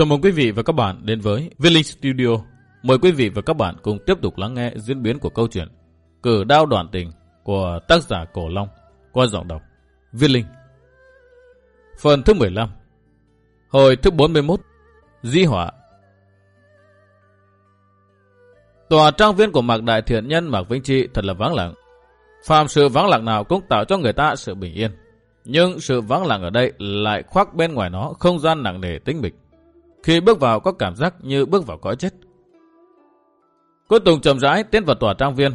Chào mừng quý vị và các bạn đến với Village Studio. Mời quý vị và các bạn cùng tiếp tục lắng nghe diễn biến của câu chuyện Cử đao đoạn tình của tác giả Cổ Long qua giọng đọc Viên Linh. Phần thứ 15 Hồi thứ 41 Di họa Tòa trang viên của Mạc Đại Thiện Nhân Mạc Vĩnh Trị thật là vắng lặng. phàm sự vắng lặng nào cũng tạo cho người ta sự bình yên. Nhưng sự vắng lặng ở đây lại khoác bên ngoài nó không gian nặng nề tĩnh mịch. Khi bước vào có cảm giác như bước vào cõi chết. Quân Tùng chậm rãi tiến vào tòa trang viên,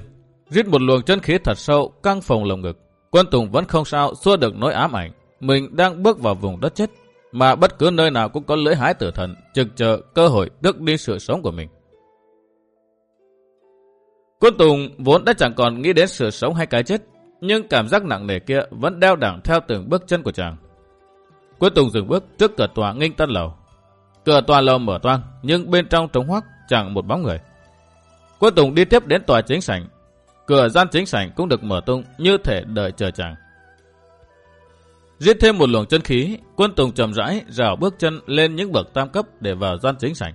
rít một luồng chân khí thật sâu căng phòng lồng ngực. Quân Tùng vẫn không sao xua được nỗi ám ảnh, mình đang bước vào vùng đất chết, mà bất cứ nơi nào cũng có lưỡi hái tử thần, trực chờ cơ hội tước đi sự sống của mình. Quân Tùng vốn đã chẳng còn nghĩ đến sự sống hay cái chết, nhưng cảm giác nặng nề kia vẫn đeo đẳng theo từng bước chân của chàng. Quân Tùng dừng bước trước cửa tòa nghinh tân lầu. Cửa tòa lầu mở toang, nhưng bên trong trống hoắc chẳng một bóng người. Quân Tùng đi tiếp đến tòa chính sảnh. Cửa gian chính sảnh cũng được mở tung như thể đợi chờ chàng. Giết thêm một luồng chân khí, quân Tùng chậm rãi rào bước chân lên những bậc tam cấp để vào gian chính sảnh.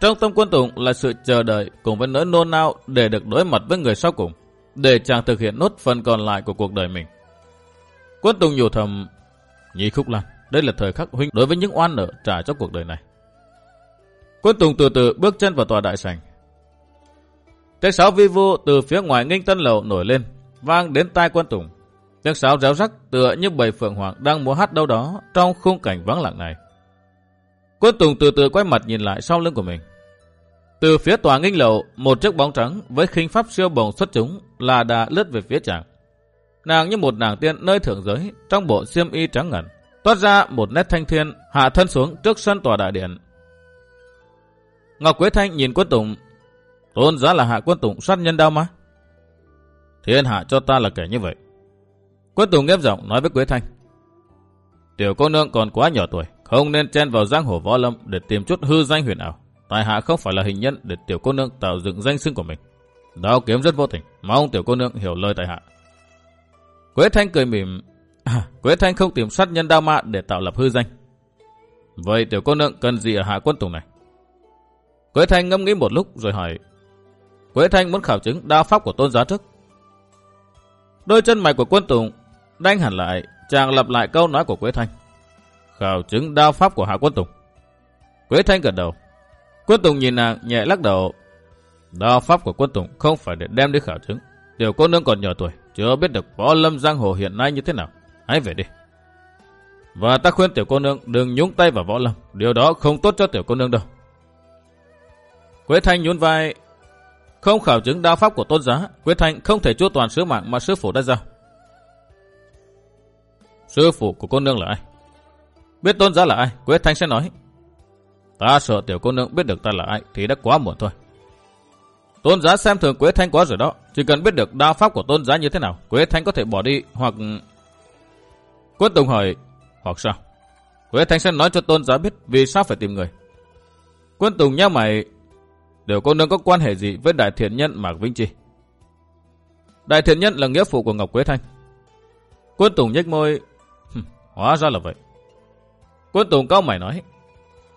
Trong tâm quân Tùng là sự chờ đợi cùng với nỗi nôn nao để được đối mặt với người sau cùng, để chàng thực hiện nốt phần còn lại của cuộc đời mình. Quân Tùng nhủ thầm, Nhị Khúc Lan, đây là thời khắc huynh đối với những oan nợ trả cho cuộc đời này. Quân Tùng từ từ bước chân vào tòa đại sảnh. Tiếng sáo vi vu từ phía ngoài nghinh tân lầu nổi lên, vang đến tai quân Tùng. Tiếng sáo réo rắc tựa như bầy phượng hoàng đang múa hát đâu đó trong khung cảnh vắng lặng này. Quân Tùng từ từ quay mặt nhìn lại sau lưng của mình. Từ phía tòa nghinh lầu, một chiếc bóng trắng với khinh pháp siêu bồng xuất chúng là đã lướt về phía chàng. Nàng như một nàng tiên nơi thượng giới, trong bộ xiêm y trắng ngần, toát ra một nét thanh thiên, hạ thân xuống trước sân tòa đại điện. Ngọc Quế Thanh nhìn quân Tùng, tôn giá là hạ quân Tùng sát nhân đau mà. Thiên hạ cho ta là kẻ như vậy. Quân Tùng nghiêm giọng nói với Quế Thanh. Tiểu cô nương còn quá nhỏ tuổi, không nên chen vào giang hồ võ lâm để tìm chút hư danh huyền ảo. Tài hạ không phải là hình nhân để tiểu cô nương tạo dựng danh xưng của mình. Đao kiếm rất vô tình, mong tiểu cô nương hiểu lời tài hạ. Quế Thanh cười mỉm, à, Quế Thanh không tìm sát nhân đao ma để tạo lập hư danh. Vậy tiểu cô nương cần gì ở hạ quân tùng này? Quế Thanh ngâm nghĩ một lúc rồi hỏi, Quế Thanh muốn khảo chứng đao pháp của tôn giá trước. Đôi chân mày của quân tùng đanh hẳn lại, chàng lặp lại câu nói của Quế Thanh. Khảo chứng đao pháp của hạ quân tùng. Quế Thanh gật đầu. Quân Tùng nhìn nàng nhẹ lắc đầu. Đao pháp của quân Tùng không phải để đem đi khảo chứng. Tiểu cô nương còn nhỏ tuổi, chưa biết được võ lâm giang hồ hiện nay như thế nào. Hãy về đi. Và ta khuyên tiểu cô nương đừng nhúng tay vào võ lâm. Điều đó không tốt cho tiểu cô nương đâu. Quế Thanh nhún vai. Không khảo chứng đao pháp của tôn giá, Quế Thanh không thể chua toàn sứ mạng mà sư phụ đã giao. Sư phụ của cô nương là ai? Biết tôn giá là ai, Quế Thanh sẽ nói. Ta sợ tiểu cô nương biết được ta là ai thì đã quá muộn thôi. Tôn giá xem thường Quế Thanh quá rồi đó. Chỉ cần biết được đao pháp của tôn giá như thế nào, Quế Thanh có thể bỏ đi hoặc... Quân Tùng hỏi, hoặc sao? Huệ Thanh sẽ nói cho tôn giáo biết vì sao phải tìm người. Quân Tùng nhớ mày, đều cô nương có quan hệ gì với đại thiện nhân Mạc Vinh Chi? Đại thiện nhân là nghĩa phụ của Ngọc Quế Thanh. Quân Tùng nhếch môi, hóa ra là vậy. Quân Tùng cao mày nói,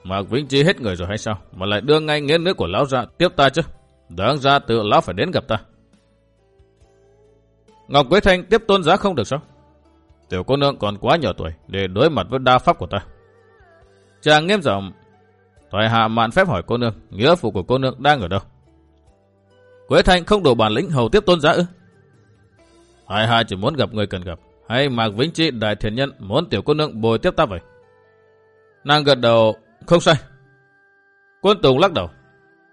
Mạc Vĩnh Chi hết người rồi hay sao? Mà lại đưa ngay nghĩa nữ của lão ra tiếp ta chứ? Đáng ra tự lão phải đến gặp ta. Ngọc Quế Thanh tiếp tôn giá không được sao? Tiểu cô nương còn quá nhỏ tuổi để đối mặt với đa pháp của ta. Chàng nghiêm giọng Thoại hạ mạn phép hỏi cô nương, nghĩa phụ của cô nương đang ở đâu? Quế Thanh không đủ bản lĩnh hầu tiếp tôn giả ư? Hai hạ chỉ muốn gặp người cần gặp, hay Mạc Vĩnh Chi đại thiền nhân muốn tiểu cô nương bồi tiếp ta vậy? Nàng gật đầu, không sai. Quân Tùng lắc đầu.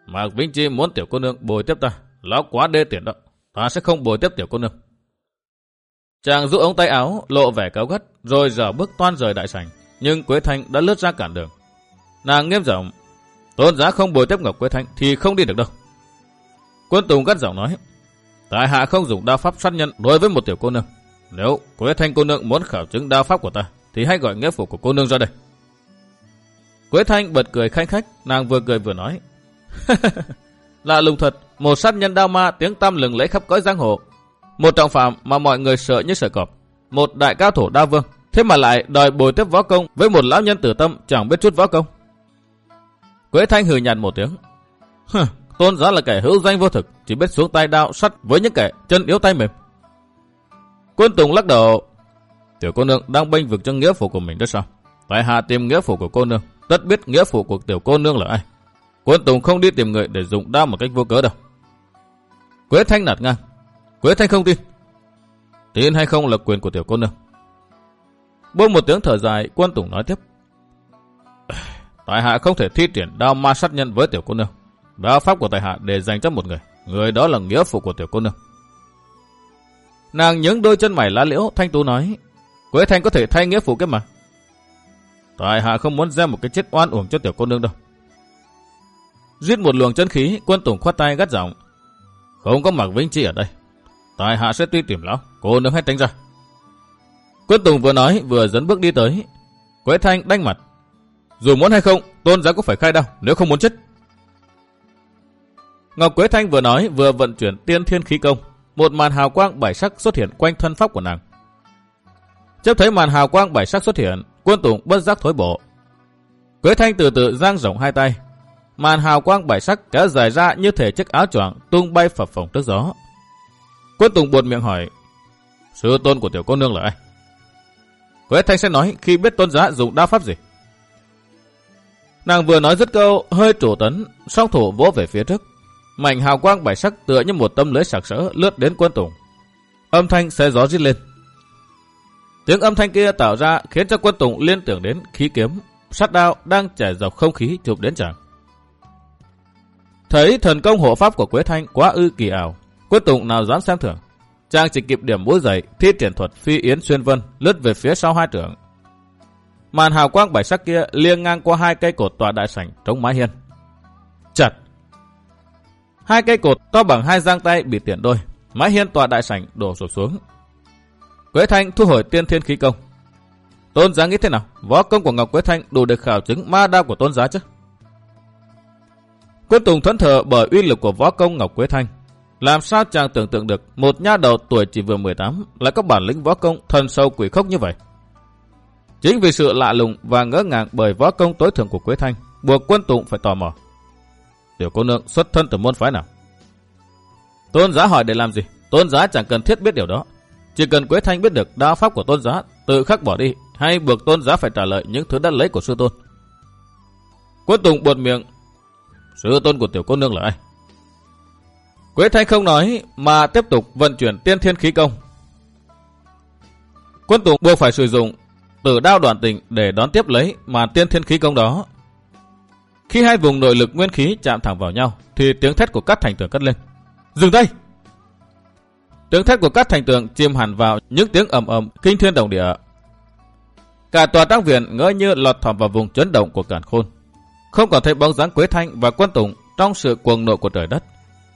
Mạc Vĩnh Chi muốn tiểu cô nương bồi tiếp ta. Lão quá đê tiện đó. Ta sẽ không bồi tiếp tiểu cô nương. Chàng rút ống tay áo, lộ vẻ cáo gắt, rồi dở bước toan rời đại sảnh. Nhưng Quế Thanh đã lướt ra cản đường. Nàng nghiêm giọng, tôn giá không bồi tiếp Ngọc Quế Thanh thì không đi được đâu. Quân Tùng gắt giọng nói, tại hạ không dùng đao pháp sát nhân đối với một tiểu cô nương. Nếu Quế Thanh cô nương muốn khảo chứng đao pháp của ta, thì hãy gọi nghĩa phụ của cô nương ra đây. Quế Thanh bật cười khanh khách, nàng vừa cười vừa nói. Lạ lùng thật, một sát nhân đao ma tiếng tăm lừng lấy khắp cõi giang hồ. Một trọng phạm mà mọi người sợ như sợ cọp. Một đại cao thủ đa vương. Thế mà lại đòi bồi tiếp võ công với một lão nhân tử tâm chẳng biết chút võ công. Quế Thanh hừ nhạt một tiếng. Hừ, tôn giá là kẻ hữu danh vô thực, chỉ biết xuống tay đao sắt với những kẻ chân yếu tay mềm. Quân Tùng lắc đầu. Tiểu cô nương đang bênh vực cho nghĩa phụ của mình đó sao? Tại hạ tìm nghĩa phụ của cô nương, tất biết nghĩa phụ của tiểu cô nương là ai. Quân Tùng không đi tìm người để dùng đao một cách vô cớ đâu. Quế Thanh nạt ngang. Quế Thanh không tin. Tin hay không là quyền của tiểu cô nương. Buông một tiếng thở dài, quân Tùng nói tiếp. Tại hạ không thể thi triển đao ma sát nhân với tiểu cô nương. Đao pháp của tại hạ để dành cho một người. Người đó là nghĩa phụ của tiểu cô nương. Nàng nhướng đôi chân mày lá liễu, Thanh Tú nói. Quế Thanh có thể thay nghĩa phụ cái mà. Tại hạ không muốn gieo một cái chết oan uổng cho tiểu cô nương đâu. Giết một luồng chân khí, quân Tùng khoát tay gắt giọng. Không có Mạc Vĩnh Chi ở đây. Tại hạ sẽ tuy tìm lão, cô nương hãy tránh ra. Quân Tùng vừa nói vừa dẫn bước đi tới. Quế Thanh đanh mặt. Dù muốn hay không, tôn giáo cũng phải khai đau, nếu không muốn chết. Ngọc Quế Thanh vừa nói vừa vận chuyển tiên thiên khí công. Một màn hào quang bảy sắc xuất hiện quanh thân pháp của nàng. Chấp thấy màn hào quang bảy sắc xuất hiện, quân Tùng bất giác thối bộ. Quế Thanh từ từ giang rộng hai tay. Màn hào quang bảy sắc kéo dài ra như thể chiếc áo choàng tung bay phập phồng trước gió. Quân Tùng buồn miệng hỏi, sư tôn của tiểu cô nương là ai? Quế Thanh sẽ nói khi biết tôn giá dùng đao pháp gì. Nàng vừa nói dứt câu, hơi chủ tấn, song thủ vỗ về phía trước. Mảnh hào quang bảy sắc tựa như một tấm lưới sạc sỡ lướt đến quân Tùng. Âm thanh xe gió rít lên. Tiếng âm thanh kia tạo ra khiến cho quân Tùng liên tưởng đến khí kiếm, sát đao đang chảy dọc không khí chụp đến chàng. Thấy thần công hộ pháp của Quế Thanh quá ư kỳ ảo, Quyết Tùng nào dám xem thường. Trang chỉ kịp điểm mũi giày thi triển thuật phi yến xuyên vân, lướt về phía sau hai trưởng. Màn hào quang bảy sắc kia liêng ngang qua hai cây cột tòa đại sảnh trống mái hiên. Chặt! Hai cây cột to bằng hai giang tay bị tiện đôi, mái hiên tòa đại sảnh đổ sụp xuống. Quế Thanh thu hồi tiên thiên khí công. Tôn giá nghĩ thế nào? Võ công của Ngọc Quế Thanh đủ để khảo chứng ma đao của tôn giá chứ? Quân Tùng thuẫn thờ bởi uy lực của võ công Ngọc Quế Thanh. Làm sao chàng tưởng tượng được một nha đầu tuổi chỉ vừa 18 lại có bản lĩnh võ công thần sâu quỷ khốc như vậy? Chính vì sự lạ lùng và ngỡ ngàng bởi võ công tối thượng của Quế Thanh, buộc quân Tụng phải tò mò. Tiểu cô nương xuất thân từ môn phái nào? Tôn giá hỏi để làm gì? Tôn giá chẳng cần thiết biết điều đó. Chỉ cần Quế Thanh biết được đạo pháp của tôn giá, tự khắc bỏ đi, hay buộc tôn giá phải trả lời những thứ đã lấy của sư tôn. Quân Tùng buột miệng. Sư tôn của tiểu cô nương là ai? Quế Thanh không nói mà tiếp tục vận chuyển tiên thiên khí công. Quân Tùng buộc phải sử dụng tử đao đoàn tình để đón tiếp lấy màn tiên thiên khí công đó. Khi hai vùng nội lực nguyên khí chạm thẳng vào nhau thì tiếng thét của các thành tường cất lên. Dừng tay! Tiếng thét của các thành tường chìm hẳn vào những tiếng ầm ầm kinh thiên động địa. Cả tòa tăng viện ngỡ như lọt thỏm vào vùng chấn động của cản khôn. Không còn thấy bóng dáng Quế Thanh và quân Tùng trong sự cuồng nộ của trời đất.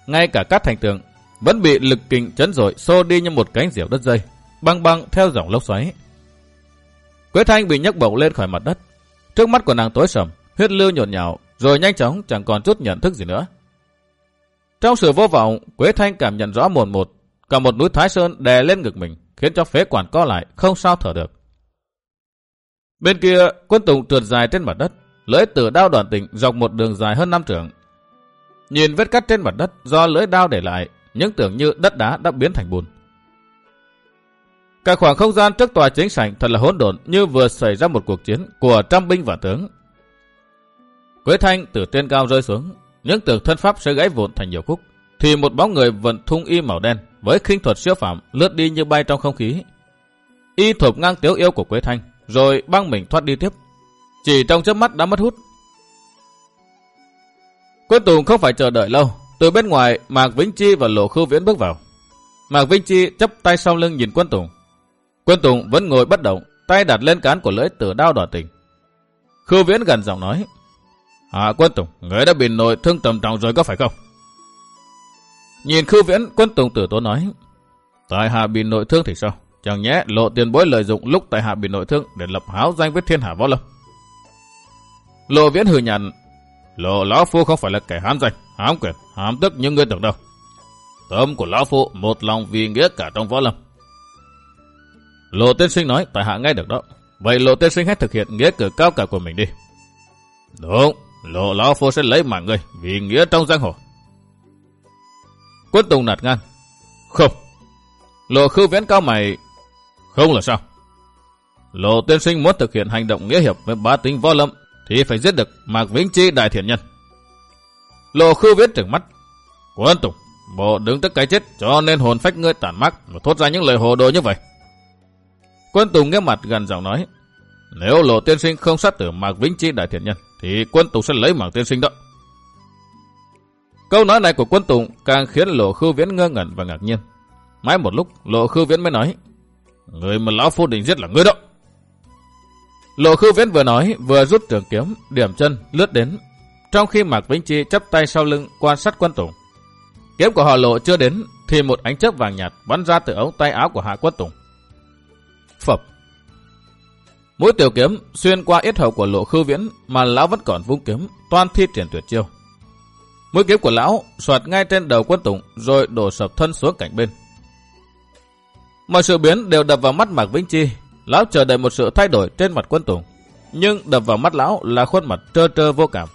Ngay cả các thành tường vẫn bị lực kình chấn rồi xô đi như một cánh diều đất dây, băng băng theo dòng lốc xoáy. Quế Thanh bị nhấc bổng lên khỏi mặt đất. Trước mắt của nàng tối sầm, huyết lưu nhộn nhạo, rồi nhanh chóng chẳng còn chút nhận thức gì nữa. Trong sự vô vọng, Quế Thanh cảm nhận rõ một một, cả một núi Thái Sơn đè lên ngực mình, khiến cho phế quản co lại, không sao thở được. Bên kia, quân tùng trượt dài trên mặt đất, lưỡi tử đao đoàn tình dọc một đường dài hơn năm trưởng Nhìn vết cắt trên mặt đất do lưỡi đao để lại, những tưởng như đất đá đã biến thành bùn. Cả khoảng không gian trước tòa chính sảnh thật là hỗn độn như vừa xảy ra một cuộc chiến của trăm binh và tướng. Quế Thanh từ trên cao rơi xuống, những tưởng thân pháp sẽ gãy vụn thành nhiều khúc, thì một bóng người vận thung y màu đen với khinh thuật siêu phạm lướt đi như bay trong không khí. Y thụp ngang tiếu yêu của Quế Thanh, rồi băng mình thoát đi tiếp. Chỉ trong chớp mắt đã mất hút, Quân Tùng không phải chờ đợi lâu. Từ bên ngoài, Mạc Vĩnh Chi và Lộ Khưu Viễn bước vào. Mạc Vĩnh Chi chấp tay sau lưng nhìn Quân Tùng. Quân Tùng vẫn ngồi bất động, tay đặt lên cán của lưỡi tử đao đỏ tình. Khưu Viễn gần giọng nói. À Quân Tùng, người đã bị nội thương tầm trọng rồi có phải không? Nhìn Khưu Viễn, Quân Tùng tử tố nói. Tại hạ bị nội thương thì sao? Chẳng nhẽ lộ tiền bối lợi dụng lúc tại hạ bị nội thương để lập háo danh với thiên hạ võ lâm. Lộ Viễn hừ nhằn, Lộ Lão Phu không phải là kẻ hám danh, hám quyền, hám tức như ngươi tưởng đâu. Tâm của Lão Phu một lòng vì nghĩa cả trong võ lâm. Lộ tiên sinh nói, tại hạ nghe được đó. Vậy Lộ tiên sinh hãy thực hiện nghĩa cử cao cả của mình đi. Đúng, Lộ lão phu sẽ lấy mạng ngươi vì nghĩa trong giang hồ. Quân Tùng nạt ngang. Không. Lộ khư viễn cao mày. Không là sao? Lộ tiên sinh muốn thực hiện hành động nghĩa hiệp với bá tính võ lâm thì phải giết được Mạc Vĩnh Chi đại thiện nhân. Lộ khư viễn trừng mắt. Quân Tùng, bộ đứng tức cái chết cho nên hồn phách ngươi tàn mắc và thốt ra những lời hồ đồ như vậy. Quân Tùng nghe mặt gần giọng nói. Nếu lộ tiên sinh không sát tử Mạc Vĩnh Chi đại thiện nhân thì quân Tùng sẽ lấy Mạc tiên sinh đó. Câu nói này của quân Tùng càng khiến lộ khư viễn ngơ ngẩn và ngạc nhiên. Mãi một lúc lộ khư viễn mới nói. Người mà lão phu định giết là ngươi đó. Lộ khư viễn vừa nói vừa rút trường kiếm, điểm chân, lướt đến. Trong khi Mạc Vĩnh Chi chắp tay sau lưng quan sát quân Tùng. Kiếm của họ lộ chưa đến thì một ánh chớp vàng nhạt bắn ra từ ống tay áo của Hạ Quân Tùng. Phập. Mũi tiểu kiếm xuyên qua yết hầu của lộ khư viễn mà lão vẫn còn vung kiếm, toan thi triển tuyệt chiêu. Mũi kiếm của lão xoạt ngay trên đầu quân tùng rồi đổ sập thân xuống cạnh bên. Mọi sự biến đều đập vào mắt Mạc Vĩnh Chi. Lão chờ đợi một sự thay đổi trên mặt quân tùng. Nhưng đập vào mắt lão là khuôn mặt trơ trơ vô cảm.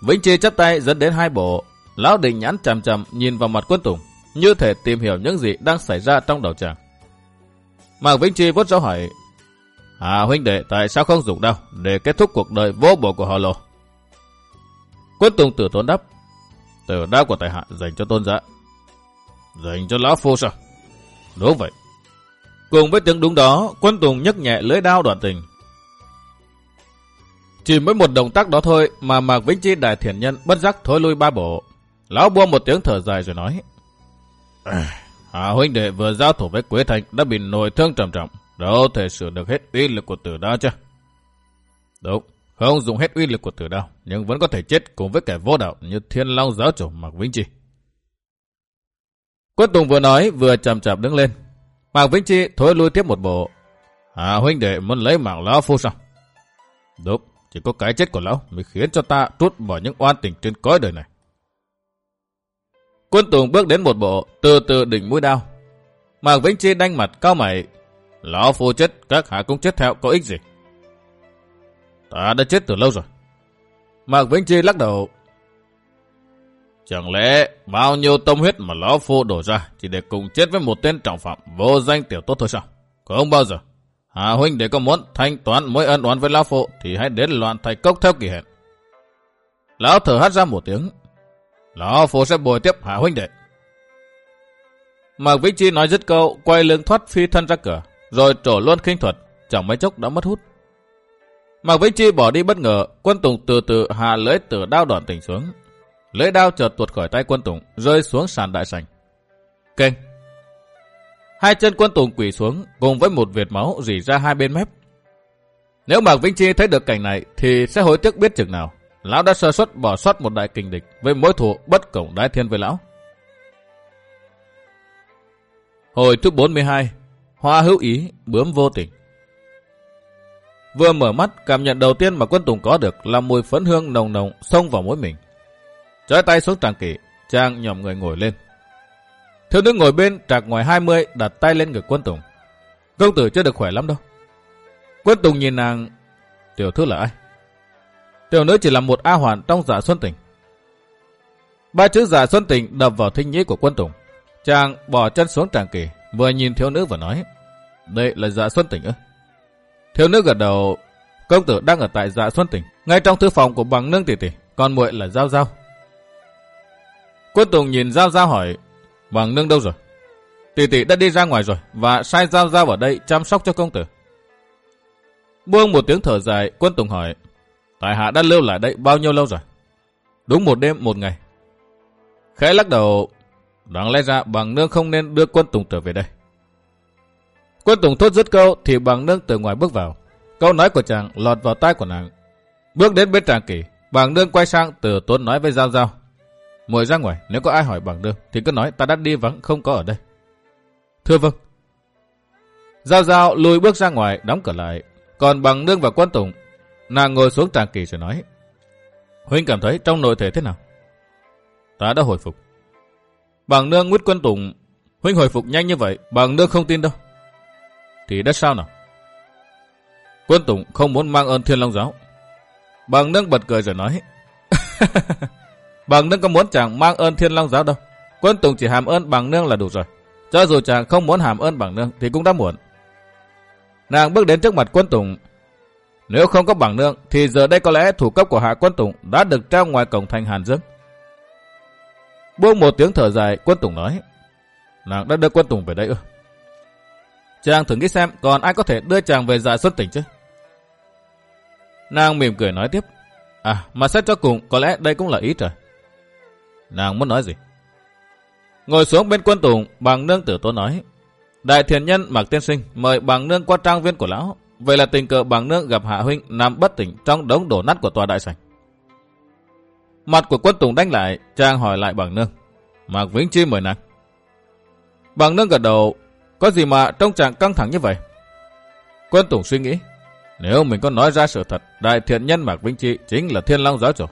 Vĩnh Chi chấp tay dẫn đến hai bộ. Lão định nhãn chằm chằm nhìn vào mặt quân tùng. Như thể tìm hiểu những gì đang xảy ra trong đầu chàng. Mạc Vĩnh Chi vốt rõ hỏi. À huynh đệ, tại sao không dùng đau để kết thúc cuộc đời vô bổ của họ lộ? Quân Tùng tử tốn đáp. Tử đao của tài hạ dành cho tôn giả. Dành cho lão phu sao? Đúng vậy. Cùng với tiếng đúng đó, quân Tùng nhấc nhẹ lưỡi đao đoạn tình. Chỉ mới một động tác đó thôi mà Mạc Vĩnh Chi đại thiền nhân bất giác thối lui ba bộ. Lão buông một tiếng thở dài rồi nói. À, huynh đệ vừa giao thủ với Quế Thành đã bị nổi thương trầm trọng. Đâu thể sửa được hết uy lực của tử đao chứ? Đúng. Không dùng hết uy lực của tử đao, nhưng vẫn có thể chết cùng với kẻ vô đạo như thiên long giáo chủ Mạc Vĩnh Chi. Quân Tùng vừa nói vừa chậm chạp đứng lên. Mạc Vĩnh Chi thối lui tiếp một bộ. À huynh đệ muốn lấy mạng lão phu sao? Đúng, chỉ có cái chết của lão mới khiến cho ta trút bỏ những oan tình trên cõi đời này. Quân Tùng bước đến một bộ, từ từ đỉnh mũi đao. Mạc Vĩnh Chi đanh mặt cao mày. Lão phu chết, các hạ cũng chết theo có ích gì? Ta đã chết từ lâu rồi. Mạc Vĩnh Chi lắc đầu. Chẳng lẽ bao nhiêu tâm huyết mà lão phu đổ ra chỉ để cùng chết với một tên trọng phạm vô danh tiểu tốt thôi sao? Không bao giờ. Hà huynh để có muốn thanh toán mối ân oán với lão phu thì hãy đến loạn thầy cốc theo kỳ hẹn. Lão thở hát ra một tiếng. Lão phu sẽ bồi tiếp Hà huynh đệ. Mạc Vĩnh Chi nói dứt câu, quay lưng thoát phi thân ra cửa, rồi trổ luôn khinh thuật, chẳng mấy chốc đã mất hút. Mạc Vĩnh Chi bỏ đi bất ngờ, quân Tùng từ từ hạ lưỡi tử đao đoạn tỉnh xuống. Lưỡi đao chợt tuột khỏi tay quân Tùng, rơi xuống sàn đại sảnh. Kênh. Hai chân quân Tùng quỳ xuống, cùng với một vệt máu rỉ ra hai bên mép. Nếu Mạc Vĩnh Chi thấy được cảnh này, thì sẽ hối tiếc biết chừng nào. Lão đã sơ suất bỏ sót một đại kình địch với mối thù bất cổng đái thiên với lão. Hồi thứ 42 Hoa hữu ý, bướm vô tình Vừa mở mắt, cảm nhận đầu tiên mà quân Tùng có được là mùi phấn hương nồng nồng xông vào mũi mình. Trói tay xuống tràng kỷ, Trang nhòm người ngồi lên. Thiếu nữ ngồi bên trạc ngoài 20 đặt tay lên ngực quân Tùng. Công tử chưa được khỏe lắm đâu. Quân Tùng nhìn nàng, tiểu thư là ai? Tiểu nữ chỉ là một A hoàn trong giả xuân tình. Ba chữ giả xuân tình đập vào thinh nhĩ của quân Tùng. Chàng bỏ chân xuống tràng kỷ, vừa nhìn thiếu nữ vừa nói. Đây là giả xuân tình ư? Thiếu nữ gật đầu, công tử đang ở tại dạ xuân tỉnh, ngay trong thư phòng của bằng nương tỷ tỷ, còn muội là Giao Giao. Quân Tùng nhìn Giao Giao hỏi, bằng nương đâu rồi? Tỷ tỷ đã đi ra ngoài rồi và sai Giao Giao ở đây chăm sóc cho công tử. Buông một tiếng thở dài, quân Tùng hỏi, tại hạ đã lưu lại đây bao nhiêu lâu rồi? Đúng một đêm một ngày. Khẽ lắc đầu, đáng lẽ ra bằng nương không nên đưa quân Tùng trở về đây. Quân Tùng thốt dứt câu thì bằng nương từ ngoài bước vào. Câu nói của chàng lọt vào tai của nàng. Bước đến bên tràng kỷ, bằng nương quay sang từ tốn nói với Giao Giao. Mời ra ngoài, nếu có ai hỏi bằng đường thì cứ nói ta đã đi vắng không có ở đây. Thưa vâng. Giao Giao lùi bước ra ngoài đóng cửa lại. Còn bằng nương và quân Tùng, nàng ngồi xuống tràng kỳ rồi nói. Huynh cảm thấy trong nội thể thế nào? Ta đã hồi phục. Bằng nương nguyết quân Tùng, Huynh hồi phục nhanh như vậy, bằng nương không tin đâu thì đã sao nào? Quân Tùng không muốn mang ơn Thiên Long Giáo. Bằng nương bật cười rồi nói. bằng nương có muốn chàng mang ơn thiên long giáo đâu. Quân Tùng chỉ hàm ơn bằng nương là đủ rồi. Cho dù chàng không muốn hàm ơn bằng nương thì cũng đã muộn. Nàng bước đến trước mặt quân Tùng. Nếu không có bằng nương thì giờ đây có lẽ thủ cấp của hạ quân Tùng đã được trao ngoài cổng thành Hàn Dương. Buông một tiếng thở dài, quân Tùng nói. Nàng đã đưa quân Tùng về đây ư? Chàng thử nghĩ xem còn ai có thể đưa chàng về dạ xuất tỉnh chứ? Nàng mỉm cười nói tiếp. À, mà xét cho cùng, có lẽ đây cũng là ý trời. Nàng muốn nói gì? Ngồi xuống bên quân tùng, bằng nương tử tố nói. Đại thiền nhân Mạc Tiên Sinh mời bằng nương qua trang viên của lão. Vậy là tình cờ bằng nương gặp Hạ Huynh nằm bất tỉnh trong đống đổ nát của tòa đại sảnh. Mặt của quân tùng đánh lại, trang hỏi lại bằng nương. Mạc Vĩnh Chi mời nàng. Bằng nương gật đầu, có gì mà trong trạng căng thẳng như vậy? Quân tùng suy nghĩ, nếu mình có nói ra sự thật, đại thiện nhân Mạc Vĩnh Chi chính là thiên long giáo chủ.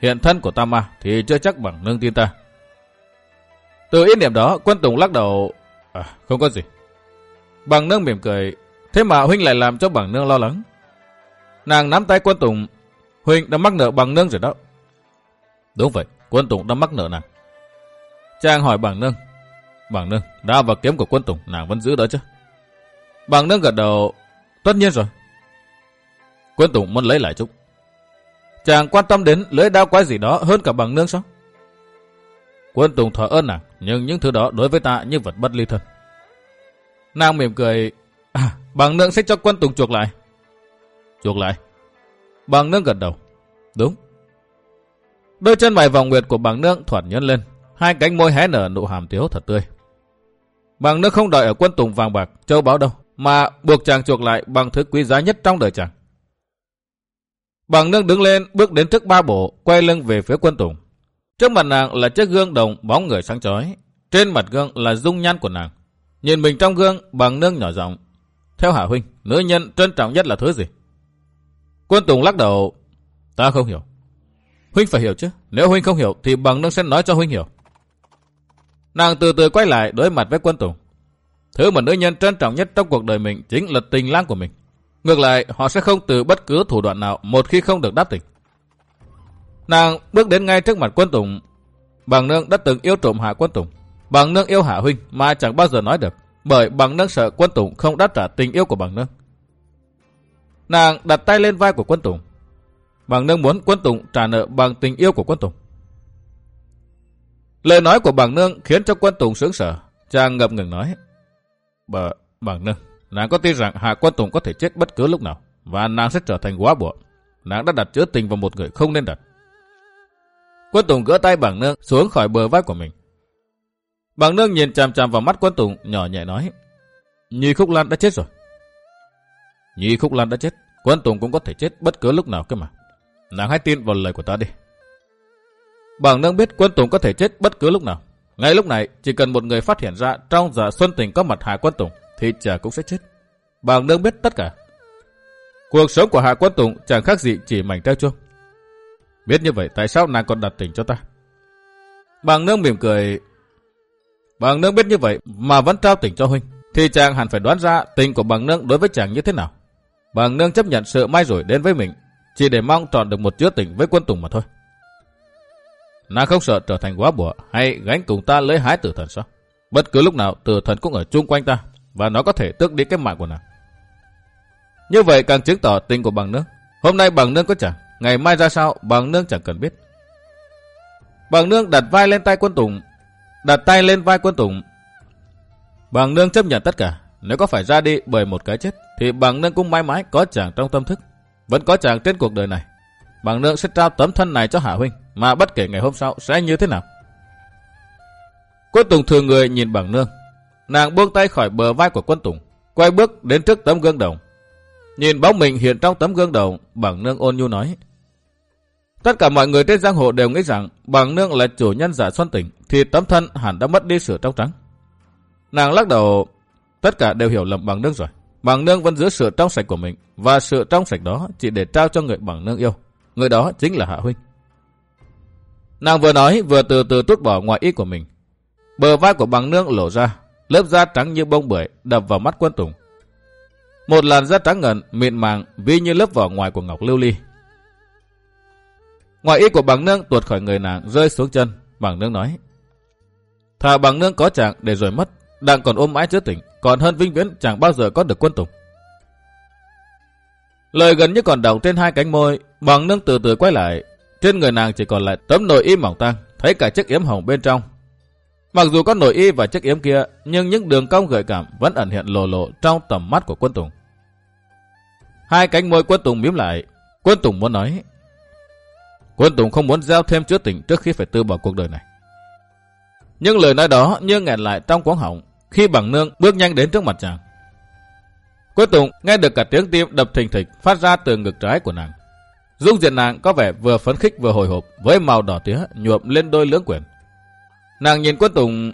Hiện thân của Tam Ma thì chưa chắc bằng nương tin ta. Từ ý niệm đó, quân Tùng lắc đầu, à, không có gì. Bằng nương mỉm cười, thế mà Huynh lại làm cho bằng nương lo lắng. Nàng nắm tay quân Tùng, Huynh đã mắc nợ bằng nương rồi đó. Đúng vậy, quân Tùng đã mắc nợ nàng. Trang hỏi bằng nương, bằng nương, đao và kiếm của quân Tùng nàng vẫn giữ đó chứ? Bằng nương gật đầu, tất nhiên rồi. Quân Tùng muốn lấy lại chút. Chàng quan tâm đến lưỡi đao quái gì đó hơn cả bằng nương sao? Quân Tùng thở ơn nàng, nhưng những thứ đó đối với ta như vật bất ly thân. Nàng mỉm cười, à, bằng nương sẽ cho quân Tùng chuộc lại. Chuộc lại. Bằng nương gật đầu. Đúng. Đôi chân mày vòng nguyệt của bằng nương thoạt nhấn lên, hai cánh môi hé nở nụ hàm tiếu thật tươi. Bằng nương không đợi ở quân Tùng vàng bạc, châu báu đâu, mà buộc chàng chuộc lại bằng thứ quý giá nhất trong đời chàng. Bằng nương đứng lên, bước đến trước ba bộ, quay lưng về phía quân Tùng. Trước mặt nàng là chiếc gương đồng bóng người sáng chói. Trên mặt gương là dung nhan của nàng. Nhìn mình trong gương bằng nương nhỏ giọng. Theo Hạ Huynh, nữ nhân trân trọng nhất là thứ gì? Quân Tùng lắc đầu. Ta không hiểu. Huynh phải hiểu chứ. Nếu Huynh không hiểu thì bằng nương sẽ nói cho Huynh hiểu. Nàng từ từ quay lại đối mặt với quân Tùng. Thứ mà nữ nhân trân trọng nhất trong cuộc đời mình chính là tình lang của mình. Ngược lại, họ sẽ không từ bất cứ thủ đoạn nào một khi không được đáp tình. Nàng bước đến ngay trước mặt quân Tùng. Bằng nương đã từng yêu trộm hạ quân Tùng. Bằng nương yêu hạ huynh mà chẳng bao giờ nói được. Bởi bằng nương sợ quân Tùng không đáp trả tình yêu của bằng nương. Nàng đặt tay lên vai của quân Tùng. Bằng nương muốn quân Tùng trả nợ bằng tình yêu của quân Tùng. Lời nói của bằng nương khiến cho quân Tùng sướng sở. Chàng ngập ngừng nói. Bà, bằng nương, nàng có tin rằng hạ quân Tùng có thể chết bất cứ lúc nào. Và nàng sẽ trở thành quá bộ. Nàng đã đặt chứa tình vào một người không nên đặt. Quân Tùng gỡ tay bằng nương xuống khỏi bờ vai của mình. Bằng nương nhìn chằm chằm vào mắt quân Tùng nhỏ nhẹ nói. Nhi Khúc Lan đã chết rồi. Nhi Khúc Lan đã chết. Quân Tùng cũng có thể chết bất cứ lúc nào cơ mà. Nàng hãy tin vào lời của ta đi. Bằng nương biết quân Tùng có thể chết bất cứ lúc nào. Ngay lúc này, chỉ cần một người phát hiện ra trong giờ Xuân Tình có mặt Hạ Quân Tùng, thì chả cũng sẽ chết. Bàng nương biết tất cả. Cuộc sống của Hạ Quân Tùng chẳng khác gì chỉ mảnh treo chuông. Biết như vậy, tại sao nàng còn đặt tình cho ta? Bàng nương mỉm cười. Bàng nương biết như vậy mà vẫn trao tình cho huynh. Thì chàng hẳn phải đoán ra tình của bằng nương đối với chàng như thế nào. Bằng nương chấp nhận sự may rủi đến với mình. Chỉ để mong tròn được một chứa tình với quân tùng mà thôi. Nàng không sợ trở thành quá bùa hay gánh cùng ta lấy hái tử thần sao? Bất cứ lúc nào tử thần cũng ở chung quanh ta và nó có thể tước đi cái mạng của nàng. Như vậy càng chứng tỏ tình của bằng nương. Hôm nay bằng nương có chẳng Ngày mai ra sao bằng nương chẳng cần biết. Bằng nương đặt vai lên tay quân Tùng. Đặt tay lên vai quân Tùng. Bằng nương chấp nhận tất cả. Nếu có phải ra đi bởi một cái chết, thì bằng nương cũng mãi mãi có chàng trong tâm thức. Vẫn có chàng trên cuộc đời này. Bằng nương sẽ trao tấm thân này cho Hạ Huynh, mà bất kể ngày hôm sau sẽ như thế nào. Quân Tùng thường người nhìn bằng nương. Nàng buông tay khỏi bờ vai của quân Tùng, quay bước đến trước tấm gương đồng. Nhìn bóng mình hiện trong tấm gương đồng, bằng nương ôn nhu nói. Tất cả mọi người trên giang hồ đều nghĩ rằng bằng nương là chủ nhân giả xuân tỉnh, thì tấm thân hẳn đã mất đi sửa trong trắng. Nàng lắc đầu, tất cả đều hiểu lầm bằng nương rồi. Bằng nương vẫn giữ sự trong sạch của mình, và sự trong sạch đó chỉ để trao cho người bằng nương yêu. Người đó chính là Hạ Huynh. Nàng vừa nói vừa từ từ tút bỏ ngoài ý của mình. Bờ vai của bằng nương lộ ra, lớp da trắng như bông bưởi đập vào mắt quân tùng. Một làn da trắng ngần, mịn màng, vi như lớp vỏ ngoài của ngọc lưu ly. Ngoài y của bằng nương tuột khỏi người nàng rơi xuống chân, bằng nương nói. Thà bằng nương có chàng để rồi mất, đang còn ôm mãi chưa tỉnh, còn hơn vinh viễn chẳng bao giờ có được quân tùng. Lời gần như còn đọng trên hai cánh môi, bằng nương từ từ quay lại. Trên người nàng chỉ còn lại tấm nồi y mỏng tang, thấy cả chiếc yếm hồng bên trong. Mặc dù có nội y và chiếc yếm kia, nhưng những đường cong gợi cảm vẫn ẩn hiện lộ lộ trong tầm mắt của quân tùng. Hai cánh môi quân tùng miếm lại, quân tùng muốn nói. Quân tùng không muốn giao thêm chứa tình trước khi phải từ bỏ cuộc đời này. Nhưng lời nói đó như nghẹn lại trong quán họng khi bằng nương bước nhanh đến trước mặt chàng. Quân Tùng nghe được cả tiếng tim đập thình thịch phát ra từ ngực trái của nàng. Dung diện nàng có vẻ vừa phấn khích vừa hồi hộp với màu đỏ tía nhuộm lên đôi lưỡng quyển. Nàng nhìn Quân Tùng...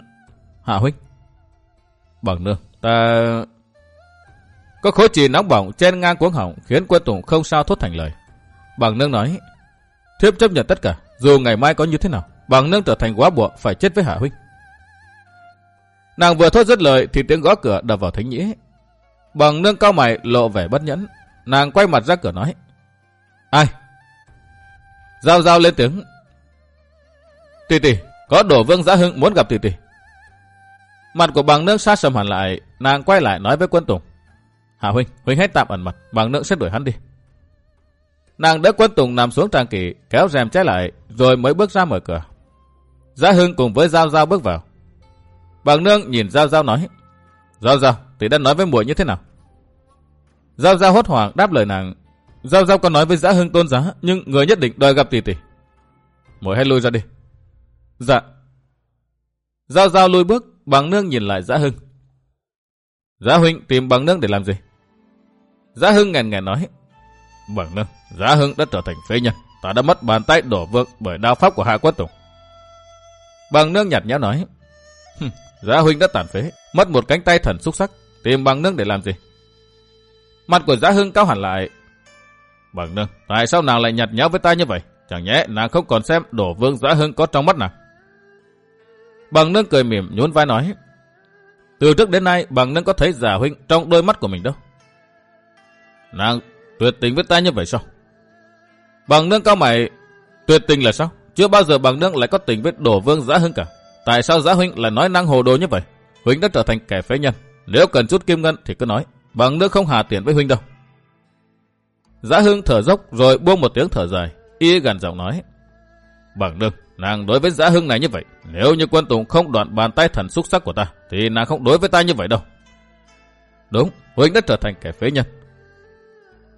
Hạ huynh. Bằng nương, ta... Có khối trì nóng bỏng trên ngang cuống họng khiến Quân Tùng không sao thốt thành lời. Bằng nương nói, thiếp chấp nhận tất cả, dù ngày mai có như thế nào. Bằng nương trở thành quá buộc phải chết với Hạ huynh. Nàng vừa thốt dứt lời thì tiếng gõ cửa đập vào thính nhĩ. Bằng nương cao mày lộ vẻ bất nhẫn. Nàng quay mặt ra cửa nói. Ai? Giao giao lên tiếng. Tỷ tỷ, có đổ vương giã hưng muốn gặp tỷ tỷ. Mặt của bằng nương sát sầm hẳn lại, nàng quay lại nói với quân tùng. Hạ huynh, huynh hãy tạm ẩn mặt, bằng nương sẽ đuổi hắn đi. Nàng đỡ quân tùng nằm xuống trang kỷ, kéo rèm trái lại, rồi mới bước ra mở cửa. Giá hưng cùng với Giao Giao bước vào. Bằng nương nhìn Giao Giao nói. Giao Giao, tỷ đã nói với muội như thế nào? Giao Giao hốt hoảng đáp lời nàng. Giao Giao có nói với Giá Hưng tôn giá, nhưng người nhất định đòi gặp tỷ tỷ. Muội hãy lui ra đi. Dạ. Giao Giao lùi bước, bằng nương nhìn lại Giá Hưng. Giá Huynh tìm bằng nương để làm gì? Giá Hưng ngàn ngàn nói. Bằng nương, Giá Hưng đã trở thành phế nhân. Ta đã mất bàn tay đổ vượng bởi đao pháp của Hạ quốc Tùng. Bằng nương nhạt nhã nói. Giá huynh đã tàn phế, mất một cánh tay thần xúc sắc, tìm bằng nương để làm gì? Mặt của giá hưng cao hẳn lại. Bằng nương, tại sao nàng lại nhạt nhã với ta như vậy? Chẳng nhẽ nàng không còn xem đổ vương giá hưng có trong mắt nàng. Bằng nương cười mỉm nhún vai nói. Từ trước đến nay bằng nương có thấy giả huynh trong đôi mắt của mình đâu. Nàng tuyệt tình với ta như vậy sao? Bằng nương cao mày, tuyệt tình là sao? Chưa bao giờ bằng nương lại có tình với đổ vương giã hưng cả. Tại sao giã huynh lại nói năng hồ đồ như vậy? Huynh đã trở thành kẻ phế nhân. Nếu cần chút kim ngân thì cứ nói. Bằng nương không hà tiền với huynh đâu. Giã hưng thở dốc rồi buông một tiếng thở dài. Y gần giọng nói. Bằng nương, nàng đối với giã hưng này như vậy. Nếu như quân tùng không đoạn bàn tay thần xúc sắc của ta, thì nàng không đối với ta như vậy đâu. Đúng, huynh đã trở thành kẻ phế nhân.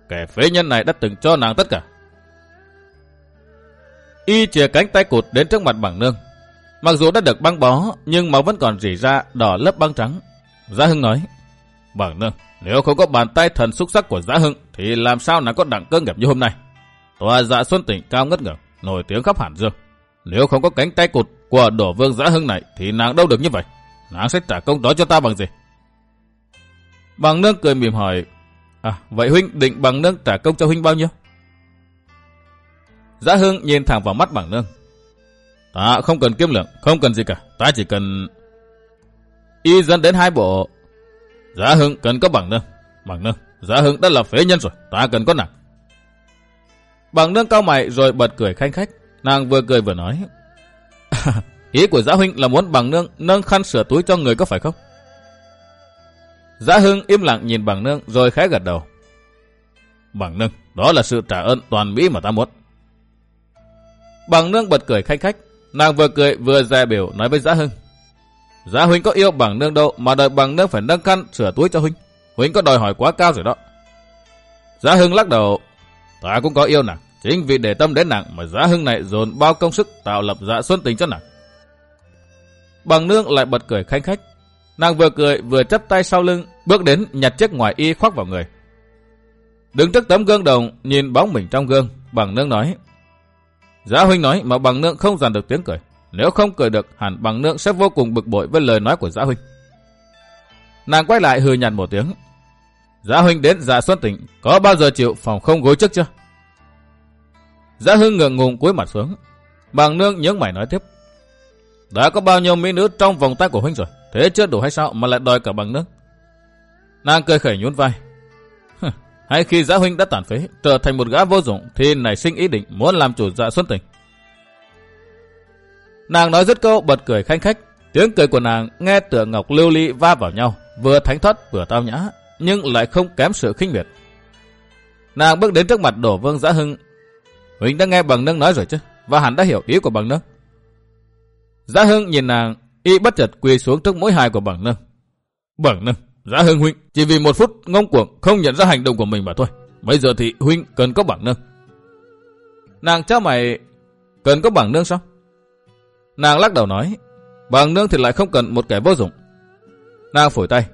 Kẻ phế nhân này đã từng cho nàng tất cả. Y chìa cánh tay cụt đến trước mặt bằng nương. Mặc dù đã được băng bó, nhưng máu vẫn còn rỉ ra đỏ lớp băng trắng. Giã Hưng nói, Bằng nương, nếu không có bàn tay thần xúc sắc của giã Hưng, thì làm sao nàng có đẳng cơ nghiệp như hôm nay? Tòa dạ xuân tỉnh cao ngất ngưỡng, nổi tiếng khắp hẳn dương. Nếu không có cánh tay cụt của đổ vương giã Hưng này, thì nàng đâu được như vậy. Nàng sẽ trả công đó cho ta bằng gì? Bằng nương cười mỉm hỏi, À, vậy huynh định bằng nương trả công cho huynh bao nhiêu? Giã Hưng nhìn thẳng vào mắt bằng nương. Ta không cần kiếm lượng, không cần gì cả. Ta chỉ cần... Y dẫn đến hai bộ. Giã Hưng cần có bằng nương. Bằng nương, Giá Hưng đã là phế nhân rồi. Ta cần có nàng. Bằng nương cao mày rồi bật cười khanh khách. Nàng vừa cười vừa nói. Ý của Giá Huynh là muốn bằng nương nâng khăn sửa túi cho người có phải không? Giá Hưng im lặng nhìn bằng nương rồi khẽ gật đầu. Bằng nương, đó là sự trả ơn toàn Mỹ mà ta muốn. Bằng nương bật cười khách khách, nàng vừa cười vừa dè biểu nói với Giá Hưng. Giá Huynh có yêu bằng nương đâu mà đợi bằng nương phải nâng khăn sửa túi cho Huynh. Huynh có đòi hỏi quá cao rồi đó. Giá Hưng lắc đầu, ta cũng có yêu nàng. Chính vì để tâm đến nàng mà Giá Hưng này dồn bao công sức tạo lập dạ xuân tình cho nàng. Bằng nương lại bật cười khanh khách. Nàng vừa cười vừa chấp tay sau lưng, bước đến nhặt chiếc ngoài y khoác vào người. Đứng trước tấm gương đồng, nhìn bóng mình trong gương, bằng nương nói. Giá huynh nói mà bằng nương không dàn được tiếng cười. Nếu không cười được, hẳn bằng nương sẽ vô cùng bực bội với lời nói của giá huynh. Nàng quay lại hừ nhạt một tiếng. Giá huynh đến dạ xuân tỉnh, có bao giờ chịu phòng không gối trước chưa? Giá hưng ngượng ngùng cúi mặt xuống. Bằng nương nhớ mày nói tiếp. Đã có bao nhiêu mỹ nữ trong vòng tay của huynh rồi, thế chưa đủ hay sao mà lại đòi cả bằng nương? Nàng cười khẩy nhún vai. hay khi Giá Huynh đã tàn phế, trở thành một gã vô dụng thì nảy sinh ý định muốn làm chủ dạ Xuân Tình. Nàng nói rất câu bật cười khanh khách, tiếng cười của nàng nghe tựa ngọc lưu ly va vào nhau, vừa thánh thoát vừa tao nhã, nhưng lại không kém sự khinh miệt. Nàng bước đến trước mặt đổ vương Giã Hưng. Huynh đã nghe bằng nâng nói rồi chứ, và hẳn đã hiểu ý của bằng nâng. Giá Hưng nhìn nàng, y bất chợt quỳ xuống trước mũi hài của bằng nâng. Bằng nâng, Giá Hưng huynh chỉ vì một phút ngông cuồng không nhận ra hành động của mình mà thôi. Bây giờ thì huynh cần có bằng nâng. Nàng cháu mày cần có bằng nâng sao? Nàng lắc đầu nói, bằng Nương thì lại không cần một kẻ vô dụng. Nàng phổi tay,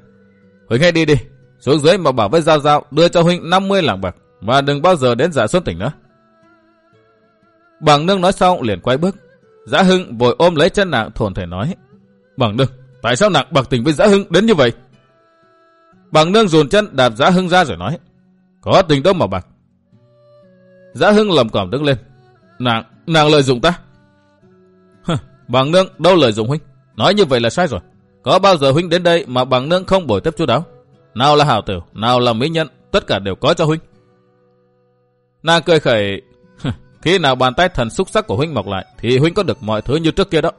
huynh hãy đi đi, xuống dưới mà bảo với Giao Giao đưa cho huynh 50 lạng bạc và đừng bao giờ đến dạ xuân tỉnh nữa. Bằng Nương nói xong liền quay bước. Giá Hưng vội ôm lấy chân nàng thồn thể nói. Bằng Nương, tại sao nàng bạc tình với Giá Hưng đến như vậy? Bằng nương dồn chân đạp Giá Hưng ra rồi nói. Có tình đâu mà bạc. Giá Hưng lầm cỏm đứng lên. Nàng, nàng lợi dụng ta. bằng nương đâu lợi dụng huynh. Nói như vậy là sai rồi. Có bao giờ huynh đến đây mà bằng nương không bồi tiếp chú đáo? Nào là hảo tử, nào là mỹ nhân, tất cả đều có cho huynh. Nàng cười khẩy, khi nào bàn tay thần xúc sắc của huynh mọc lại, thì huynh có được mọi thứ như trước kia đó.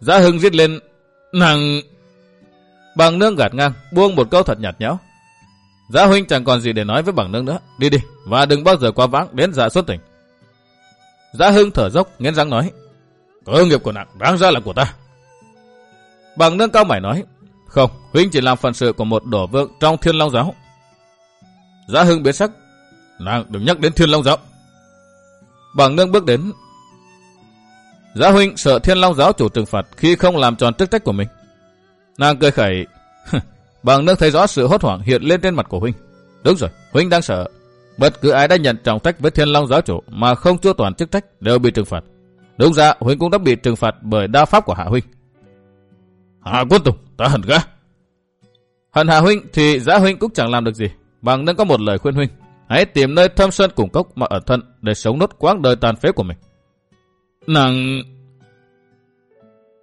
Giá hưng giết lên, nàng... Bằng nương gạt ngang, buông một câu thật nhạt nhẽo. Giá huynh chẳng còn gì để nói với bằng nương nữa, đi đi, và đừng bao giờ qua vãng đến dạ xuất tỉnh. Giá hưng thở dốc, nghiến răng nói, cơ nghiệp của nàng đáng ra là của ta. Bằng nương cao mày nói, không, huynh chỉ làm phần sự của một đổ vương trong thiên long giáo. Giá hưng biến sắc. Nàng đừng nhắc đến thiên long giáo. Bằng nương bước đến. Giá huynh sợ thiên long giáo chủ trừng phạt khi không làm tròn chức trách của mình. Nàng cười khẩy. Bằng nương thấy rõ sự hốt hoảng hiện lên trên mặt của huynh. Đúng rồi, huynh đang sợ. Bất cứ ai đã nhận trọng trách với thiên long giáo chủ mà không chua toàn chức trách đều bị trừng phạt. Đúng ra, huynh cũng đã bị trừng phạt bởi đa pháp của hạ huynh. Hạ quân tùng, ta hận gã. Hận hạ huynh thì giá huynh cũng chẳng làm được gì. Bằng nâng có một lời khuyên huynh. Hãy tìm nơi thâm sơn cùng cốc mà ở thân để sống nốt quãng đời tàn phế của mình. Nàng...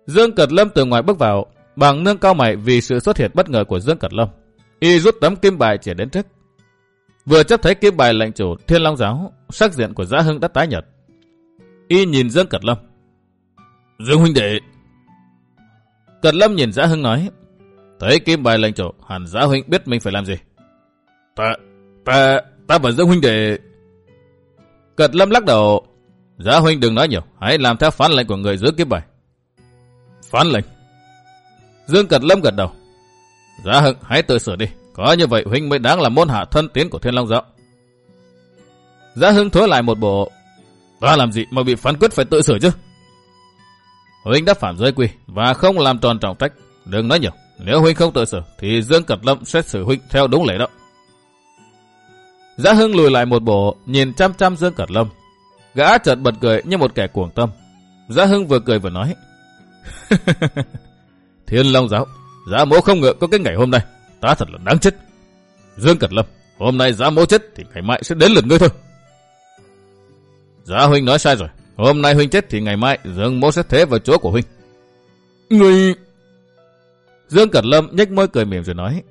Dương Cật Lâm từ ngoài bước vào, bằng nương cao mày vì sự xuất hiện bất ngờ của Dương Cật Lâm. Y rút tấm kim bài chỉ đến trước. Vừa chấp thấy kim bài lệnh chủ Thiên Long Giáo, sắc diện của Giá Hưng đã tái nhật. Y nhìn Dương Cật Lâm. Dương huynh đệ, Cật Lâm nhìn Giá Hưng nói, thấy kim bài lệnh chủ, hẳn Giá Huynh biết mình phải làm gì. Ta, ta, ta và Dương Huynh để... Cật Lâm lắc đầu, Giá Huynh đừng nói nhiều, hãy làm theo phán lệnh của người giữ kiếp bài. Phán lệnh. Dương Cật Lâm gật đầu. Giá Hưng, hãy tự sửa đi, có như vậy Huynh mới đáng là môn hạ thân tiến của Thiên Long Giáo. Giá Hưng thối lại một bộ, ta làm gì mà bị phán quyết phải tự sửa chứ? Huynh đã phạm giới quy và không làm tròn trọng trách. Đừng nói nhiều. Nếu Huynh không tự sửa thì Dương Cật Lâm sẽ xử Huynh theo đúng lệ đó. Giá Hưng lùi lại một bộ, nhìn chăm chăm Dương Cật Lâm. Gã chợt bật cười như một kẻ cuồng tâm. Giá Hưng vừa cười vừa nói. Thiên Long Giáo, giá mỗ không ngờ có cái ngày hôm nay. Ta thật là đáng chết. Dương Cật Lâm, hôm nay giá mỗ chết thì ngày mai sẽ đến lượt ngươi thôi. Giá Huynh nói sai rồi. Hôm nay huynh chết thì ngày mai Dương Mỗ sẽ thế vào chỗ của huynh. Người... Dương Cẩn Lâm nhếch môi cười mỉm rồi nói.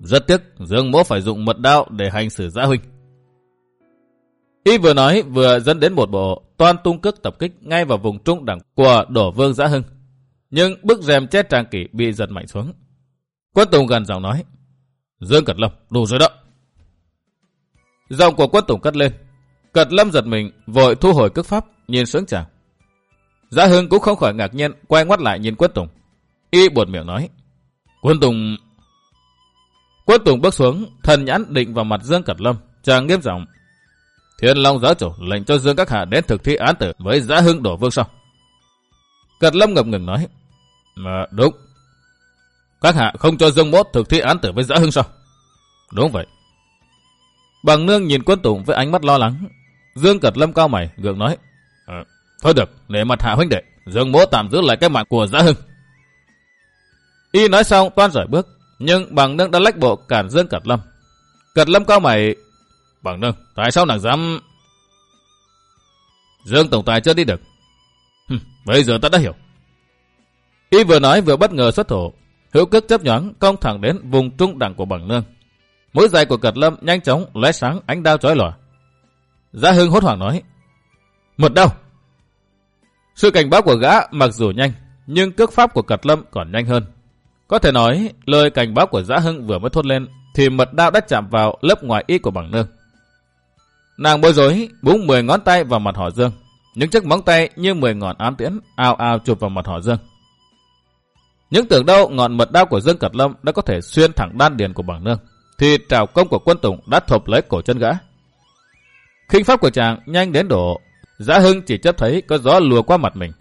Rất tiếc, Dương Mỗ phải dùng mật đao để hành xử giã huynh. Y vừa nói vừa dẫn đến một bộ toan tung cước tập kích ngay vào vùng trung đẳng của đổ vương giã hưng. Nhưng bức rèm chết trang kỷ bị giật mạnh xuống. Quân Tùng gần giọng nói. Dương Cật Lâm, đủ rồi đó. Giọng của quân Tùng cất lên, Cật lâm giật mình, vội thu hồi cước pháp, nhìn sướng chàng. Giá Hưng cũng không khỏi ngạc nhiên, quay ngoắt lại nhìn Quân Tùng. Y buồn miệng nói. Quân Tùng... Quân Tùng bước xuống, thần nhãn định vào mặt Dương Cật Lâm, chàng nghiêm giọng. Thiên Long giáo chủ lệnh cho Dương các hạ đến thực thi án tử với Giá Hưng đổ vương sau. Cật Lâm ngập ngừng nói. Mà đúng. Các hạ không cho Dương Mốt thực thi án tử với Giá Hưng sao? Đúng vậy. Bằng nương nhìn quân tùng với ánh mắt lo lắng, Dương Cật Lâm cao mày, gượng nói. À, thôi được, để mặt hạ huynh đệ, Dương Mốt tạm giữ lại cái mạng của Giá Hưng. Y nói xong toan rời bước, nhưng bằng nương đã lách bộ cản Dương Cật Lâm. Cật Lâm cao mày. Bằng nương, tại sao nàng dám... Dương Tổng Tài chưa đi được. Hừm, bây giờ ta đã hiểu. Y vừa nói vừa bất ngờ xuất thủ, hữu cước chấp nhoáng công thẳng đến vùng trung đẳng của bằng nương. Mũi dài của Cật Lâm nhanh chóng lóe sáng ánh đao chói lòa. Giá Hưng hốt hoảng nói. một đau! Sự cảnh báo của gã mặc dù nhanh, nhưng cước pháp của Cật Lâm còn nhanh hơn. Có thể nói, lời cảnh báo của Giá Hưng vừa mới thốt lên, thì mật đao đã chạm vào lớp ngoài y của bằng nương. Nàng bối rối, búng 10 ngón tay vào mặt họ Dương. Những chiếc móng tay như 10 ngọn ám tiễn, ao ao chụp vào mặt họ Dương. Những tưởng đâu ngọn mật đao của Dương Cật Lâm đã có thể xuyên thẳng đan điền của bằng nương, thì trào công của quân Tùng đã thộp lấy cổ chân gã. kinh pháp của chàng nhanh đến độ, Giá Hưng chỉ chấp thấy có gió lùa qua mặt mình.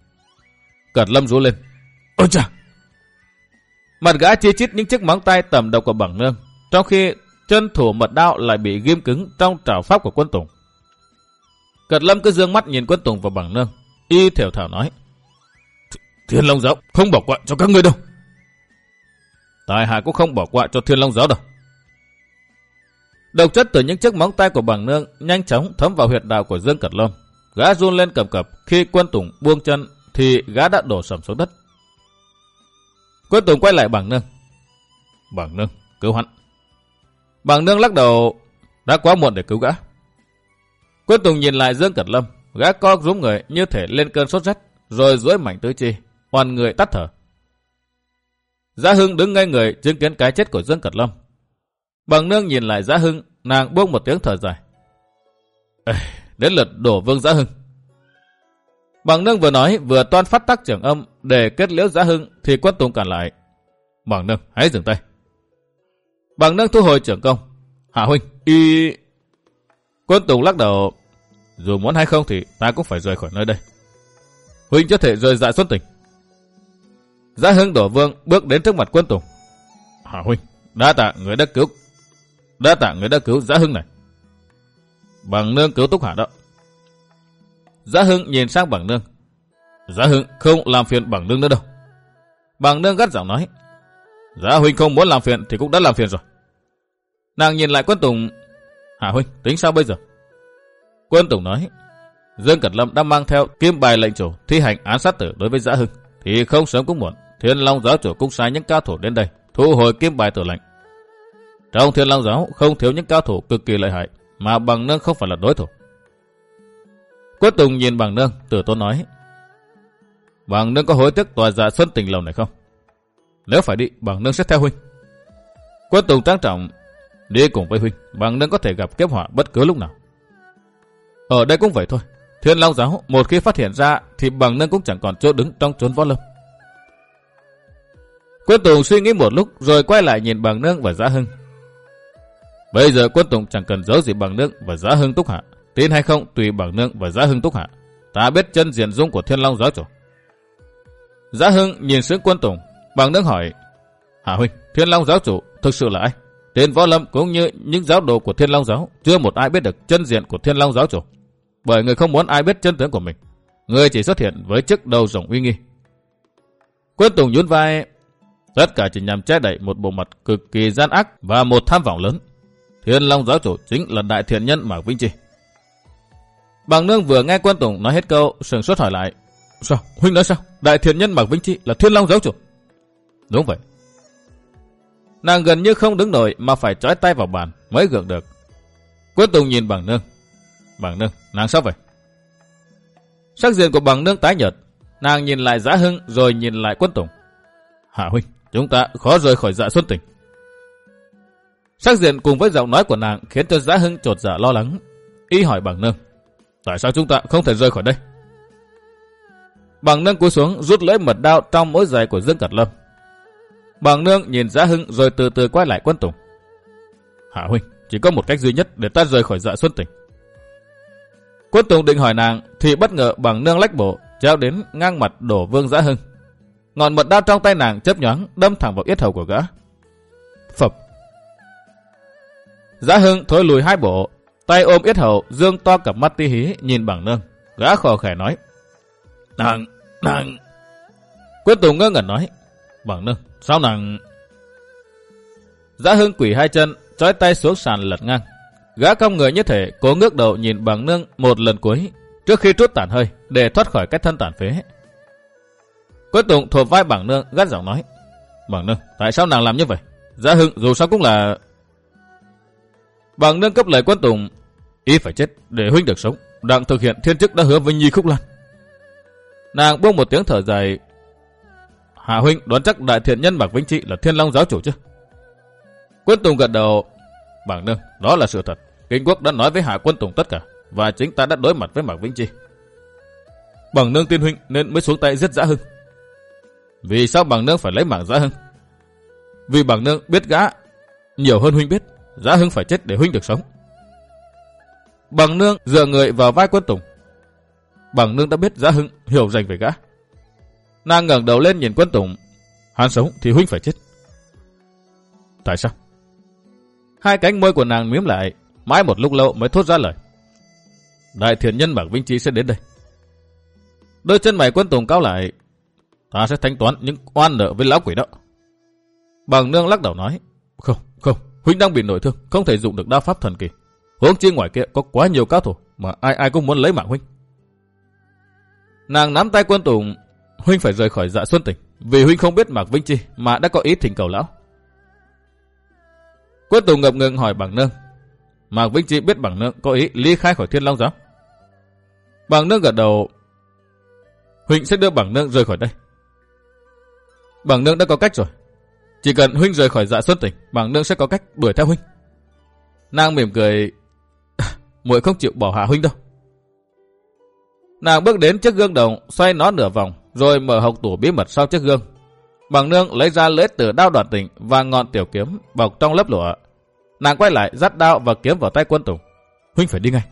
Cật Lâm rú lên. Ôi chà! Mặt gã chia chít những chiếc móng tay tầm đầu của bằng nương, trong khi chân thủ mật đao lại bị ghim cứng trong trảo pháp của quân Tùng. Cật Lâm cứ dương mắt nhìn quân Tùng và bằng nương, y thiểu thảo nói. Thiên Long Giáo không bỏ qua cho các ngươi đâu. Tài hạ cũng không bỏ qua cho Thiên Long Giáo đâu. Độc chất từ những chiếc móng tay của bằng nương nhanh chóng thấm vào huyệt đạo của Dương Cật Lâm. Gã run lên cầm cập, khi quân Tùng buông chân thì gã đã đổ sầm xuống đất. Quyết Tùng quay lại bằng nương. Bằng nương, cứu hắn. Bằng nương lắc đầu, đã quá muộn để cứu gã. Quyết Tùng nhìn lại Dương Cật Lâm, gã co rúm người như thể lên cơn sốt rét, rồi duỗi mảnh tứ chi, hoàn người tắt thở. Giá Hưng đứng ngay người chứng kiến cái chết của Dương Cật Lâm. Bằng nương nhìn lại Giá Hưng, nàng buông một tiếng thở dài. Ê, đến lượt đổ vương Giá Hưng. Bằng nương vừa nói vừa toan phát tác trưởng âm để kết liễu Giá Hưng thì quân Tùng cản lại. Bằng nương, hãy dừng tay. Bằng nương thu hồi trưởng công. Hạ huynh, y... Quân Tùng lắc đầu. Dù muốn hay không thì ta cũng phải rời khỏi nơi đây. Huynh có thể rời dạ xuất tỉnh. Giá hưng đổ vương bước đến trước mặt quân Tùng. Hạ huynh, đã tạ người đã cứu. Đã tạ người đã cứu giá hưng này. Bằng nương cứu túc hạ đó. Giá hưng nhìn sang bằng nương. Giá hưng không làm phiền bằng nương nữa đâu. Bằng nương gắt giọng nói. Giá huynh không muốn làm phiền thì cũng đã làm phiền rồi. Nàng nhìn lại quân Tùng. Hạ huynh, tính sao bây giờ? Quân Tùng nói. Dương Cẩn Lâm đã mang theo kim bài lệnh chủ thi hành án sát tử đối với Giá Hưng. Thì không sớm cũng muộn. Thiên Long giáo chủ cũng sai những cao thủ đến đây thu hồi kim bài tử lệnh. Trong Thiên Long giáo không thiếu những cao thủ cực kỳ lợi hại mà bằng nương không phải là đối thủ. Quân Tùng nhìn bằng nương, tử tôn nói. Bằng nương có hối tiếc tòa dạ xuân tình lầu này không? Nếu phải đi, bằng nương sẽ theo huynh. Quân Tùng trang trọng, đi cùng với huynh, bằng nương có thể gặp kiếp họa bất cứ lúc nào. Ở đây cũng vậy thôi. Thiên Long giáo một khi phát hiện ra thì bằng nương cũng chẳng còn chỗ đứng trong chốn võ lâm. Quân Tùng suy nghĩ một lúc rồi quay lại nhìn bằng nương và giá hưng. Bây giờ quân Tùng chẳng cần giấu gì bằng nương và giá hưng túc hạ. Tin hay không tùy bảng nương và giã hưng túc hạ. Ta biết chân diện dung của thiên long giáo chủ. Giã hưng nhìn xuống quân Tùng. bảng nương hỏi. Hạ huynh, thiên long giáo chủ thực sự là ai? tên võ lâm cũng như những giáo đồ của thiên long giáo. Chưa một ai biết được chân diện của thiên long giáo chủ. Bởi người không muốn ai biết chân tướng của mình. Người chỉ xuất hiện với chức đầu rồng uy nghi. Quân Tùng nhún vai Tất cả chỉ nhằm che đậy một bộ mặt cực kỳ gian ác và một tham vọng lớn. Thiên Long giáo chủ chính là đại thiện nhân Mạc Vinh Chi. Bằng nương vừa nghe quân Tùng nói hết câu, sừng sốt hỏi lại. Sao? Huynh nói sao? Đại thiện nhân Mạc Vinh Chi là Thiên Long giáo chủ? Đúng vậy. Nàng gần như không đứng nổi mà phải trói tay vào bàn mới gượng được. Quân Tùng nhìn bằng nương. Bằng nương, nàng sao vậy? Sắc diện của bằng nương tái nhợt. Nàng nhìn lại giá hưng rồi nhìn lại quân Tùng. Hạ huynh, Chúng ta khó rời khỏi dạ xuân tỉnh. Sắc diện cùng với giọng nói của nàng khiến cho Giá Hưng trột dạ lo lắng. Y hỏi bằng nương. Tại sao chúng ta không thể rời khỏi đây? Bằng nương cúi xuống rút lấy mật đao trong mỗi giày của Dương Cật Lâm. Bằng nương nhìn Giá Hưng rồi từ từ quay lại quân tùng. Hạ huynh, chỉ có một cách duy nhất để ta rời khỏi dạ xuân tỉnh. Quân tùng định hỏi nàng thì bất ngờ bằng nương lách bộ treo đến ngang mặt đổ vương Giá Hưng. Ngọn mật đao trong tay nàng chớp nhoáng đâm thẳng vào yết hầu của gã. Phập. Giá Hưng thối lùi hai bộ, tay ôm yết hầu, dương to cặp mắt ti hí nhìn bằng nương. Gã khò khẻ nói. Nàng, nàng. Quyết Tùng ngơ ngẩn nói. Bằng nương, sao nàng... Giá Hưng quỷ hai chân, trói tay xuống sàn lật ngang. Gã cong người như thể cố ngước đầu nhìn bằng nương một lần cuối trước khi trút tản hơi để thoát khỏi cái thân tàn phế. Cuối Tùng thuộc vai bảng nương gắt giọng nói. Bảng nương, tại sao nàng làm như vậy? Giá hưng dù sao cũng là... Bằng nâng cấp lời quan tùng, ý phải chết để huynh được sống, đang thực hiện thiên chức đã hứa với Nhi Khúc Lan. Nàng buông một tiếng thở dài. Hạ huynh đoán chắc đại thiện nhân Mạc Vĩnh Trị là thiên long giáo chủ chứ? Quân Tùng gật đầu. Bằng nâng, đó là sự thật. Kinh quốc đã nói với Hạ quân Tùng tất cả, và chính ta đã đối mặt với Mạc Vĩnh Trị. Bằng nương tiên huynh nên mới xuống tay giết dã hưng. Vì sao bằng nương phải lấy mạng dã hưng? Vì bằng nương biết gã nhiều hơn huynh biết, Giá hưng phải chết để huynh được sống. Bằng nương dựa người vào vai quân Tùng. Bằng nương đã biết Giá hưng hiểu dành về gã. Nàng ngẩng đầu lên nhìn quân Tùng. Hắn sống thì huynh phải chết. Tại sao? Hai cánh môi của nàng miếm lại, mãi một lúc lâu mới thốt ra lời. Đại thiện nhân Mạc Vinh Trí sẽ đến đây. Đôi chân mày quân Tùng cao lại, ta sẽ thanh toán những oan nợ với lão quỷ đó. Bằng nương lắc đầu nói, không, không, huynh đang bị nội thương, không thể dùng được đa pháp thần kỳ. Hướng chi ngoài kia có quá nhiều cao thủ, mà ai ai cũng muốn lấy mạng huynh. Nàng nắm tay quân Tùng, huynh phải rời khỏi dạ xuân tỉnh, vì huynh không biết Mạc Vinh Chi mà đã có ý thỉnh cầu lão. Quân Tùng ngập ngừng hỏi bằng nương, Mạc Vinh Chi biết bằng nương có ý ly khai khỏi thiên long giáo. Bằng nương gật đầu, huynh sẽ đưa bằng nương rời khỏi đây. Bằng nương đã có cách rồi. Chỉ cần huynh rời khỏi dạ xuân tỉnh, bằng nương sẽ có cách đuổi theo huynh. Nàng mỉm cười, muội không chịu bỏ hạ huynh đâu. Nàng bước đến trước gương đồng, xoay nó nửa vòng, rồi mở hộc tủ bí mật sau chiếc gương. Bằng nương lấy ra lưỡi từ đao đoạt tình và ngọn tiểu kiếm bọc trong lớp lụa. Nàng quay lại dắt đao và kiếm vào tay quân tùng. Huynh phải đi ngay.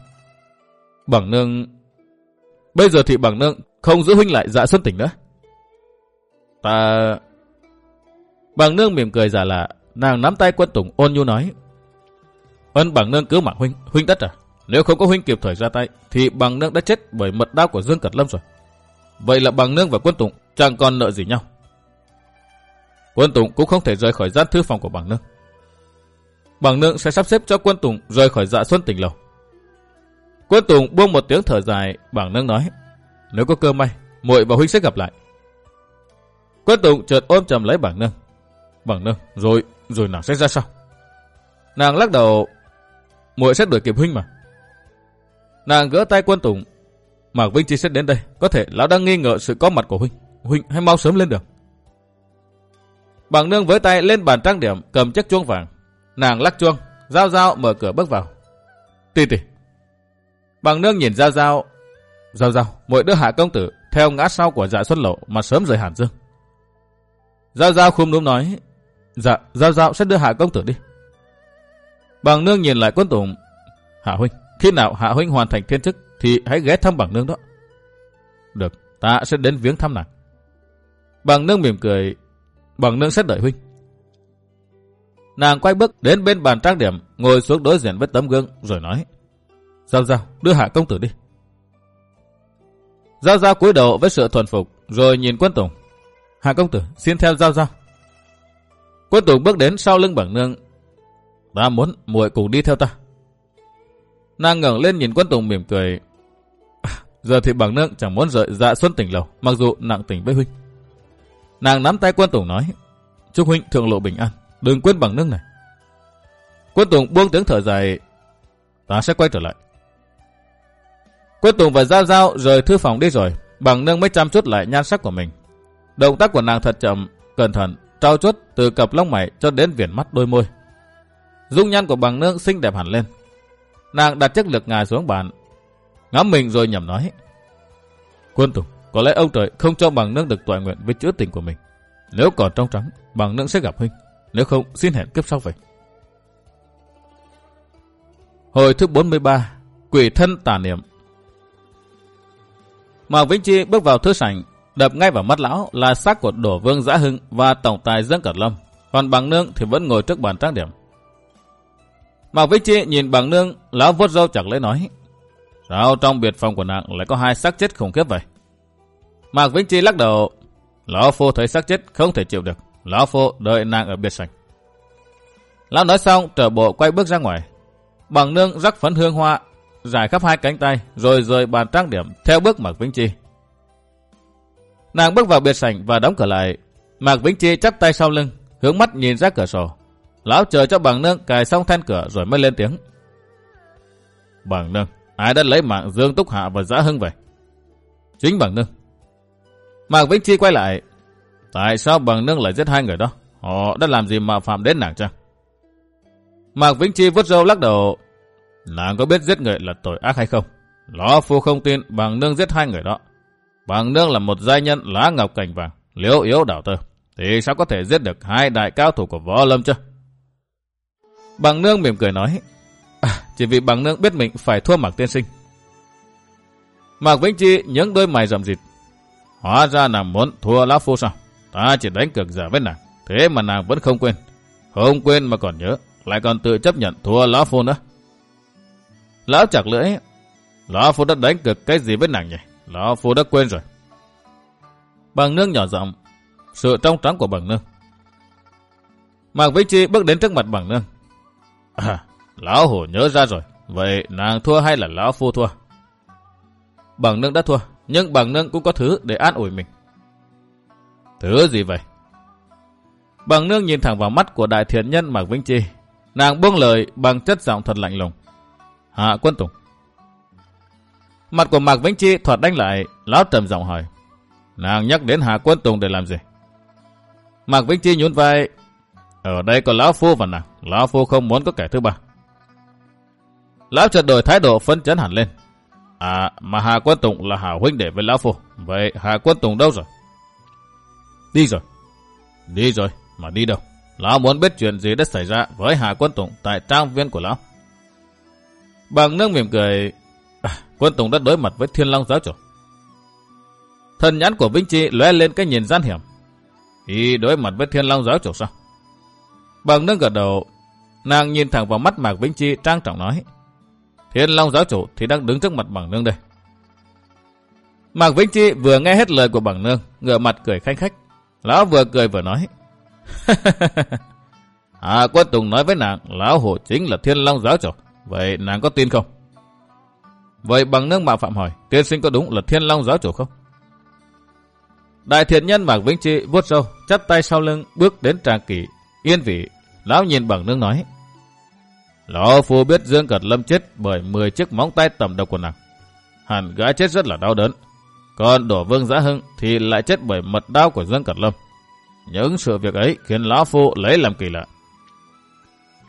Bằng nương... Bây giờ thì bằng nương không giữ huynh lại dạ xuân tỉnh nữa. Ta... Bằng nương mỉm cười giả lạ, nàng nắm tay quân tùng ôn nhu nói. Ân bằng nương cứu mạng huynh, huynh đất à? Nếu không có huynh kịp thời ra tay, thì bằng nương đã chết bởi mật đao của Dương Cật Lâm rồi. Vậy là bằng nương và quân tùng chẳng còn nợ gì nhau. Quân tùng cũng không thể rời khỏi gian thư phòng của bằng nương. Bằng nương sẽ sắp xếp cho quân tùng rời khỏi dạ xuân tỉnh lầu. Quân tùng buông một tiếng thở dài, bằng nương nói, nếu có cơ may, muội và huynh sẽ gặp lại. Quân tùng chợt ôm chầm lấy bằng nương. Vâng, Bằng nương, rồi, rồi nàng sẽ ra sao? Nàng lắc đầu, muội sẽ đuổi kịp huynh mà. Nàng gỡ tay quân tùng. Mạc Vinh chi sẽ đến đây, có thể lão đang nghi ngờ sự có mặt của huynh. Huynh hãy mau sớm lên đường. Bằng nương với tay lên bàn trang điểm cầm chiếc chuông vàng. Nàng lắc chuông, Giao Giao mở cửa bước vào. Tì tì. Bằng nương nhìn Giao Giao. Giao Giao, mỗi đứa hạ công tử theo ngã sau của dạ xuất lộ mà sớm rời Hàn Dương. Giao Giao khum núm nói. Dạ, Giao Giao sẽ đưa hạ công tử đi. Bằng nương nhìn lại quân tùng. Hạ huynh, khi nào hạ huynh hoàn thành thiên chức thì hãy ghé thăm bằng nương đó. Được, ta sẽ đến viếng thăm nàng. Bằng nương mỉm cười. Bằng nương sẽ đợi huynh. Nàng quay bước đến bên bàn trang điểm, ngồi xuống đối diện với tấm gương rồi nói. Giao giao, đưa hạ công tử đi. Giao giao cúi đầu với sự thuần phục, rồi nhìn quân tùng. Hạ công tử, xin theo giao giao. Quân tùng bước đến sau lưng bằng nương. Ta muốn muội cùng đi theo ta. Nàng ngẩng lên nhìn quân tùng mỉm cười. À, giờ thì bằng nương chẳng muốn rời dạ xuân tỉnh lầu, mặc dù nặng tình với huynh. Nàng nắm tay quân tùng nói. Chúc huynh thượng lộ bình an, đừng quên bằng nương này. Quân tùng buông tiếng thở dài. Ta sẽ quay trở lại. Quân tùng và Giao Giao rời thư phòng đi rồi, bằng nương mới chăm chút lại nhan sắc của mình. Động tác của nàng thật chậm, cẩn thận, trao chuốt từ cặp lông mày cho đến viền mắt đôi môi. Dung nhan của bằng nương xinh đẹp hẳn lên. Nàng đặt chiếc lược ngài xuống bàn, ngắm mình rồi nhầm nói. Quân Tùng, có lẽ ông trời không cho bằng nương được tọa nguyện với chữa tình của mình. Nếu còn trong trắng, bằng nương sẽ gặp huynh. Nếu không, xin hẹn kiếp sau vậy. Hồi thứ 43, Quỷ thân tà niệm. Mạc Vĩnh Chi bước vào thư sảnh, đập ngay vào mắt lão là xác của Đổ Vương Giã Hưng và Tổng tài Dương Cẩn Lâm. Còn bằng nương thì vẫn ngồi trước bàn trang điểm. Mạc Vĩnh Chi nhìn bằng nương, lão vuốt râu chặt lấy nói. Sao trong biệt phòng của nàng lại có hai xác chết khủng khiếp vậy? Mạc Vĩnh Chi lắc đầu. Lão Phu thấy xác chết không thể chịu được. Lão Phu đợi nàng ở biệt sảnh. Lão nói xong trở bộ quay bước ra ngoài. Bằng nương rắc phấn hương hoa, giải khắp hai cánh tay rồi rời bàn trang điểm theo bước Mạc Vĩnh Chi. Nàng bước vào biệt sảnh và đóng cửa lại. Mạc Vĩnh Chi chắp tay sau lưng, hướng mắt nhìn ra cửa sổ. Lão chờ cho bằng nương cài xong then cửa rồi mới lên tiếng. Bằng nương, ai đã lấy mạng Dương Túc Hạ và Giã Hưng vậy? Chính bằng nương. Mạc Vĩnh Chi quay lại. Tại sao bằng nương lại giết hai người đó? Họ đã làm gì mà phạm đến nàng chăng? Mạc Vĩnh Chi vứt râu lắc đầu. Nàng có biết giết người là tội ác hay không? Lão phu không tin bằng nương giết hai người đó. Bằng nương là một giai nhân lá ngọc cảnh vàng, liễu yếu đảo tơ. Thì sao có thể giết được hai đại cao thủ của võ lâm chứ? Bằng nương mỉm cười nói. À, chỉ vì bằng nương biết mình phải thua Mạc Tiên Sinh. Mạc Vĩnh Chi những đôi mày rậm rịt. Hóa ra nàng muốn thua lão phu sao? Ta chỉ đánh cược giả với nàng. Thế mà nàng vẫn không quên. Không quên mà còn nhớ. Lại còn tự chấp nhận thua lão phu nữa. Lão chặt lưỡi. Lão phu đã đánh cược cái gì với nàng nhỉ? Lão phu đã quên rồi. Bằng nương nhỏ giọng. Sự trong trắng của bằng nương. Mạc Vĩnh Chi bước đến trước mặt bằng nương. À, lão hổ nhớ ra rồi. Vậy nàng thua hay là lão phu thua? Bằng nương đã thua, nhưng bằng nương cũng có thứ để an ủi mình. Thứ gì vậy? Bằng nương nhìn thẳng vào mắt của đại thiện nhân Mạc Vĩnh Chi. Nàng buông lời bằng chất giọng thật lạnh lùng. Hạ quân tùng. Mặt của Mạc Vĩnh Chi thoạt đánh lại, lão trầm giọng hỏi. Nàng nhắc đến hà quân tùng để làm gì? Mạc Vĩnh Chi nhún vai. Ở đây có lão phu và nàng, lão phu không muốn có kẻ thứ ba. Lão chợt đổi thái độ phấn chấn hẳn lên. À, mà Hà Quân Tùng là hảo huynh đệ với Lão Phu. Vậy Hà Quân Tùng đâu rồi? Đi rồi. Đi rồi, mà đi đâu? Lão muốn biết chuyện gì đã xảy ra với Hà Quân Tùng tại trang viên của Lão. Bằng nước mỉm cười, Quân Tùng đã đối mặt với Thiên Long giáo chủ. Thần nhãn của Vĩnh Chi lóe lên cái nhìn gian hiểm. Y đối mặt với Thiên Long giáo chủ sao? Bằng nâng gật đầu, nàng nhìn thẳng vào mắt Mạc Vĩnh Chi trang trọng nói. Thiên Long giáo chủ thì đang đứng trước mặt bằng nương đây. Mạc Vĩnh Chi vừa nghe hết lời của bằng nương, ngửa mặt cười khanh khách. Lão vừa cười vừa nói. à, quân Tùng nói với nàng, lão hổ chính là Thiên Long giáo chủ. Vậy nàng có tin không? Vậy bằng nước mạo phạm hỏi, tiên sinh có đúng là Thiên Long giáo chủ không? Đại thiện nhân Mạc Vĩnh trị vuốt râu, chắp tay sau lưng, bước đến tràng kỷ, yên vị. Lão nhìn bằng nước nói. Lão Phu biết Dương Cật Lâm chết bởi 10 chiếc móng tay tầm độc của nàng. Hẳn gã chết rất là đau đớn. Còn đổ vương giã hưng thì lại chết bởi mật đau của Dương Cật Lâm. Những sự việc ấy khiến Lão Phu lấy làm kỳ lạ.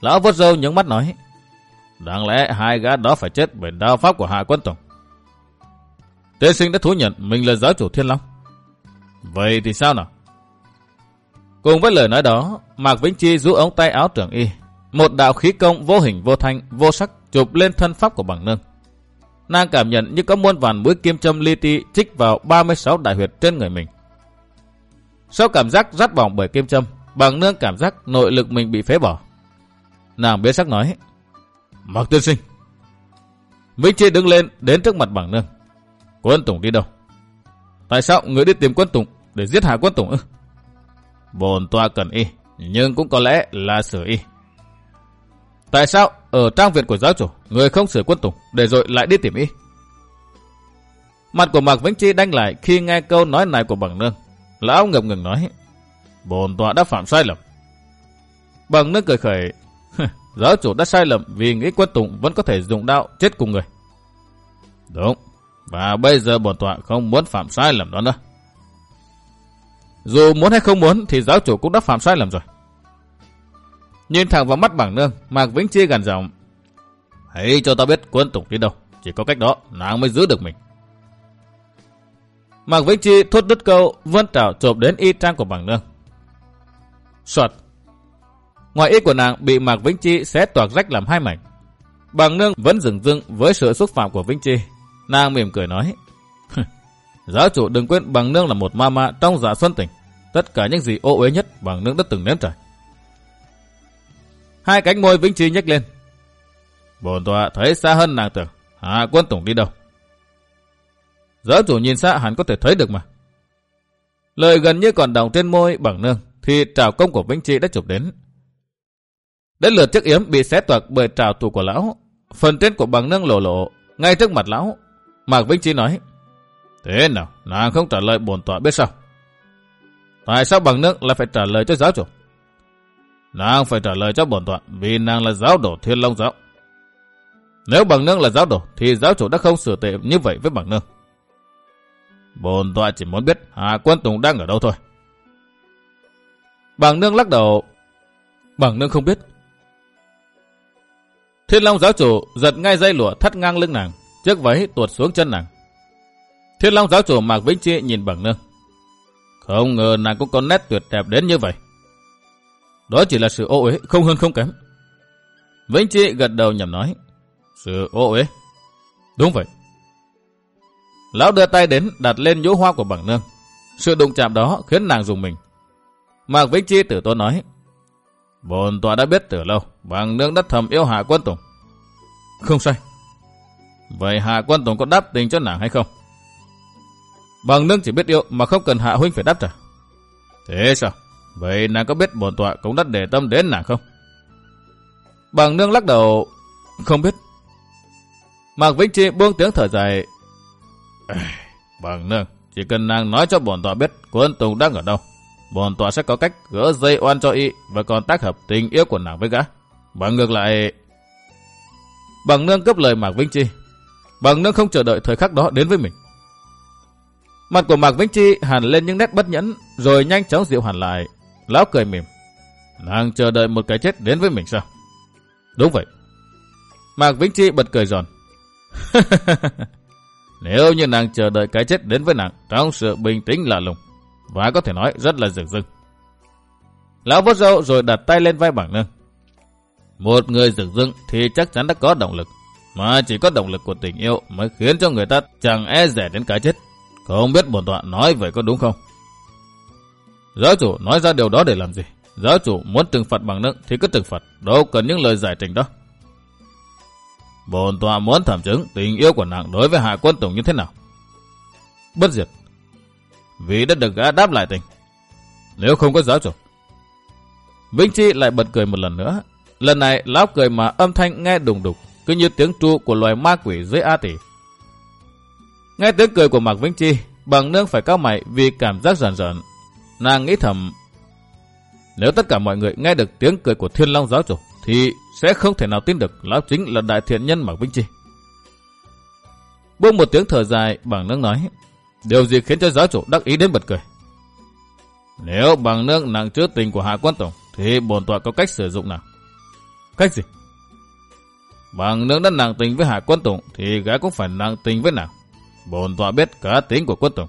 Lão vuốt râu những mắt nói. Đáng lẽ hai gã đó phải chết bởi đao pháp của Hạ Quân Tùng. Tế sinh đã thú nhận mình là giáo chủ Thiên Long. Vậy thì sao nào? Cùng với lời nói đó, Mạc Vĩnh Chi rũ ống tay áo trưởng y, một đạo khí công vô hình vô thanh, vô sắc chụp lên thân pháp của bằng nương. Nàng cảm nhận như có muôn vàn mũi kim châm li ti trích vào 36 đại huyệt trên người mình. Sau cảm giác rát bỏng bởi kim châm, bằng nương cảm giác nội lực mình bị phế bỏ. Nàng biết sắc nói, Mạc tiên sinh. Vĩnh Chi đứng lên đến trước mặt Bảng nương. Quân Tùng đi đâu? Tại sao người đi tìm quân Tùng để giết hạ quân Tùng ư? Bồn toa cần y, nhưng cũng có lẽ là sửa y. Tại sao ở trang viện của giáo chủ người không sửa quân tùng để rồi lại đi tìm y? Mặt của Mạc Vĩnh Chi đanh lại khi nghe câu nói này của bằng nương. Lão ngập ngừng nói Bồn tọa đã phạm sai lầm. Bằng nương cười khởi Giáo chủ đã sai lầm vì nghĩ quân tùng vẫn có thể dùng đạo chết cùng người. Đúng. Và bây giờ bổn tọa không muốn phạm sai lầm đó nữa. Dù muốn hay không muốn thì giáo chủ cũng đã phạm sai lầm rồi. Nhìn thẳng vào mắt bảng nương, Mạc Vĩnh Chi gần giọng. Hãy cho ta biết quân tùng đi đâu. Chỉ có cách đó, nàng mới giữ được mình. Mạc Vĩnh Chi thốt đứt câu, vươn trảo chộp đến y trang của bảng nương. Soạt. Ngoài y của nàng, bị Mạc Vĩnh Chi xé toạc rách làm hai mảnh. Bằng nương vẫn dừng dưng với sự xúc phạm của Vĩnh Chi. Nàng mỉm cười nói. Giáo chủ đừng quên bằng nương là một ma ma trong giả xuân tỉnh. Tất cả những gì ô uế nhất, bằng nương đã từng nếm trải. Hai cánh môi Vĩnh Chi nhếch lên. Bồn tọa thấy xa hơn nàng tưởng. Hạ quân tổng đi đâu? Giáo chủ nhìn xa hẳn có thể thấy được mà. Lời gần như còn đồng trên môi bằng nương, thì trào công của Vĩnh Chi đã chụp đến. Đến lượt chiếc yếm bị xé toạc bởi trào tù của lão. Phần trên của bằng nương lộ lộ ngay trước mặt lão. Mạc Vĩnh Chi nói Thế nào, nàng không trả lời bổn tọa biết sao? Tại sao bằng nương lại phải trả lời cho giáo chủ? Nàng phải trả lời cho bổn tọa vì nàng là giáo đồ thiên long giáo. Nếu bằng nương là giáo đồ, thì giáo chủ đã không xử tệ như vậy với bằng nương. Bồn tọa chỉ muốn biết Hà Quân Tùng đang ở đâu thôi. Bằng nương lắc đầu. Bằng nương không biết. Thiên Long giáo chủ giật ngay dây lụa thắt ngang lưng nàng, chiếc váy tuột xuống chân nàng. Thiên Long giáo chủ Mạc Vĩnh Chi nhìn bằng nương. Không ngờ nàng cũng có nét tuyệt đẹp đến như vậy. Đó chỉ là sự ô uế, không hơn không kém. Vĩnh Chi gật đầu nhầm nói. Sự ô uế. Đúng vậy. Lão đưa tay đến đặt lên nhũ hoa của bằng nương. Sự đụng chạm đó khiến nàng dùng mình. Mạc Vĩnh Chi tử tôn nói. Bồn tọa đã biết từ lâu, bằng nương đất thầm yêu Hạ Quân Tùng. Không sai. Vậy Hạ Quân Tùng có đáp tình cho nàng hay không? Bằng nương chỉ biết yêu mà không cần Hạ Huynh phải đáp trả. Thế sao? Vậy nàng có biết bồn tọa cũng đã để tâm đến nàng không? Bằng nương lắc đầu, không biết. Mạc Vĩnh Chi buông tiếng thở dài. Bằng nương, chỉ cần nàng nói cho bọn tọa biết quân Tùng đang ở đâu bọn tòa sẽ có cách gỡ dây oan cho y và còn tác hợp tình yêu của nàng với gã. Bằng ngược lại... Bằng nương cấp lời Mạc Vĩnh Chi. Bằng nương không chờ đợi thời khắc đó đến với mình. Mặt của Mạc Vĩnh Chi hẳn lên những nét bất nhẫn, rồi nhanh chóng dịu hẳn lại. Lão cười mỉm. Nàng chờ đợi một cái chết đến với mình sao? Đúng vậy. Mạc Vĩnh Chi bật cười giòn. Nếu như nàng chờ đợi cái chết đến với nàng trong sự bình tĩnh lạ lùng, và có thể nói rất là rực rưng. Lão vốt râu rồi đặt tay lên vai bảng nương. Một người rực rưng thì chắc chắn đã có động lực, mà chỉ có động lực của tình yêu mới khiến cho người ta chẳng e rẻ đến cái chết. Không biết bổn tọa nói vậy có đúng không? Giáo chủ nói ra điều đó để làm gì? Giáo chủ muốn trừng phạt bằng nâng thì cứ trừng phạt, đâu cần những lời giải trình đó. Bồn tọa muốn thẩm chứng tình yêu của nàng đối với hạ quân tổng như thế nào. Bất diệt. Vì đã được gã đáp lại tình. Nếu không có giáo chủ. Vĩnh Chi lại bật cười một lần nữa. Lần này lão cười mà âm thanh nghe đùng đục, cứ như tiếng tru của loài ma quỷ dưới A tỷ. Nghe tiếng cười của Mạc Vĩnh Chi, bằng nương phải cao mày vì cảm giác giòn giòn. Nàng nghĩ thầm, nếu tất cả mọi người nghe được tiếng cười của Thiên Long giáo chủ, thì sẽ không thể nào tin được lão chính là đại thiện nhân Mạc Vĩnh Chi. Buông một tiếng thở dài, bằng nương nói, điều gì khiến cho giáo chủ đắc ý đến bật cười. Nếu bằng nương nặng chứa tình của Hạ Quân Tổng, thì bổn tọa có cách sử dụng nào? Cách gì? Bằng nương đã nặng tình với Hạ Quân Tổng, thì gã cũng phải nặng tình với nào? Bổn tọa biết cá tính của quân tổng.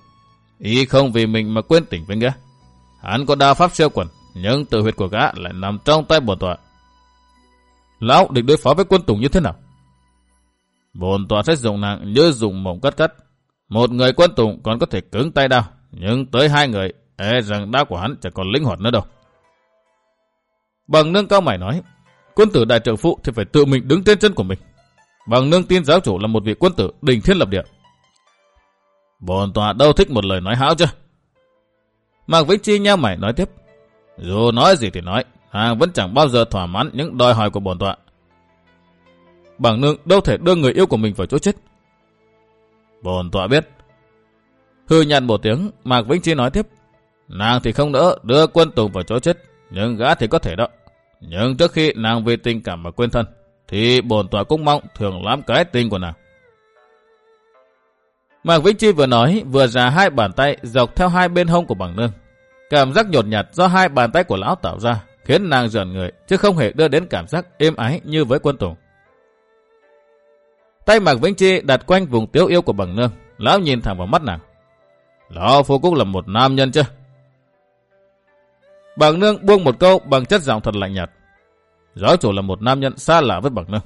Ý không vì mình mà quên tình với gã. Hắn có đa pháp siêu quần, nhưng tự huyệt của gã lại nằm trong tay bổn tọa. Lão định đối phó với quân tùng như thế nào? Bồn tọa sẽ dùng nặng như dùng mộng cắt cắt. Một người quân tùng còn có thể cứng tay đao, nhưng tới hai người, e rằng đao của hắn chẳng còn linh hoạt nữa đâu. Bằng nương cao mày nói, quân tử đại trợ phụ thì phải tự mình đứng trên chân của mình. Bằng nương tin giáo chủ là một vị quân tử đình thiên lập địa. Bồn tọa đâu thích một lời nói hão chứ. Mạc Vĩnh Chi nhau mày nói tiếp. Dù nói gì thì nói, hàng vẫn chẳng bao giờ thỏa mãn những đòi hỏi của bồn tọa. Bằng nương đâu thể đưa người yêu của mình vào chỗ chết. Bồn tọa biết. Hư nhận một tiếng, Mạc Vĩnh Chi nói tiếp. Nàng thì không đỡ đưa quân tùng vào chỗ chết, nhưng gã thì có thể đó. Nhưng trước khi nàng vì tình cảm mà quên thân, thì bồn tọa cũng mong thường lắm cái tình của nàng. Mạc Vĩnh Chi vừa nói vừa ra hai bàn tay dọc theo hai bên hông của bằng nương. Cảm giác nhột nhạt do hai bàn tay của lão tạo ra khiến nàng giận người chứ không hề đưa đến cảm giác êm ái như với quân tùng. Tay Mạc Vĩnh Chi đặt quanh vùng tiếu yêu của bằng nương. Lão nhìn thẳng vào mắt nàng. Lão phu cúc là một nam nhân chứ. Bằng nương buông một câu bằng chất giọng thật lạnh nhạt. Giáo chủ là một nam nhân xa lạ với bằng nương.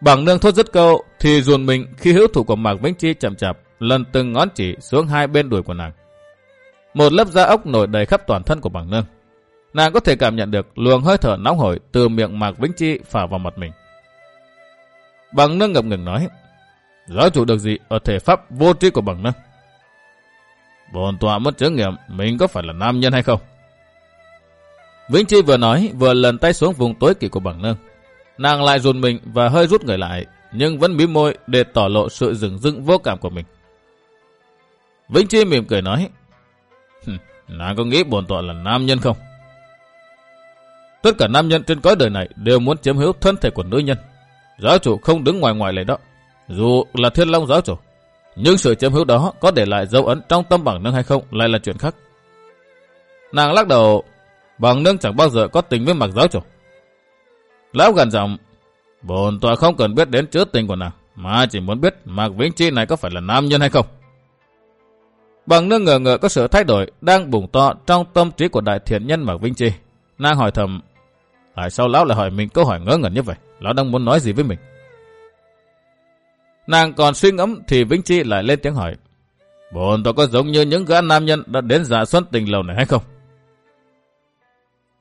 Bằng nương thốt dứt câu thì ruồn mình khi hữu thủ của Mạc Vĩnh Chi chậm chạp lần từng ngón chỉ xuống hai bên đuổi của nàng. Một lớp da ốc nổi đầy khắp toàn thân của bằng nương. Nàng có thể cảm nhận được luồng hơi thở nóng hổi từ miệng Mạc Vĩnh Chi phả vào mặt mình. Bằng nương ngập ngừng nói, giáo chủ được gì ở thể pháp vô tri của bằng nương? Bồn tọa mất chứng nghiệm mình có phải là nam nhân hay không? Vĩnh Chi vừa nói vừa lần tay xuống vùng tối kỵ của bằng nương. Nàng lại run mình và hơi rút người lại, nhưng vẫn mím môi để tỏ lộ sự rừng rưng vô cảm của mình. Vĩnh Chi mỉm cười nói, nàng có nghĩ bổn tọa là nam nhân không? Tất cả nam nhân trên cõi đời này đều muốn chiếm hữu thân thể của nữ nhân. Giáo chủ không đứng ngoài ngoài lệ đó. Dù là thiên long giáo chủ. Nhưng sự chiếm hữu đó có để lại dấu ấn trong tâm bằng nương hay không lại là chuyện khác. Nàng lắc đầu, bằng nương chẳng bao giờ có tình với mặc giáo chủ. Lão gần giọng, bồn tòa không cần biết đến chứa tình của nàng, mà chỉ muốn biết Mạc Vĩnh Chi này có phải là nam nhân hay không. Bằng nương ngờ ngờ có sự thay đổi đang bùng to trong tâm trí của đại thiện nhân Mạc Vĩnh Chi. Nàng hỏi thầm, tại sao lão lại hỏi mình câu hỏi ngớ ngẩn như vậy? Lão đang muốn nói gì với mình? Nàng còn suy ngẫm thì Vĩnh Chi lại lên tiếng hỏi, bồn tôi có giống như những gã nam nhân đã đến giả xuân tình lầu này hay không?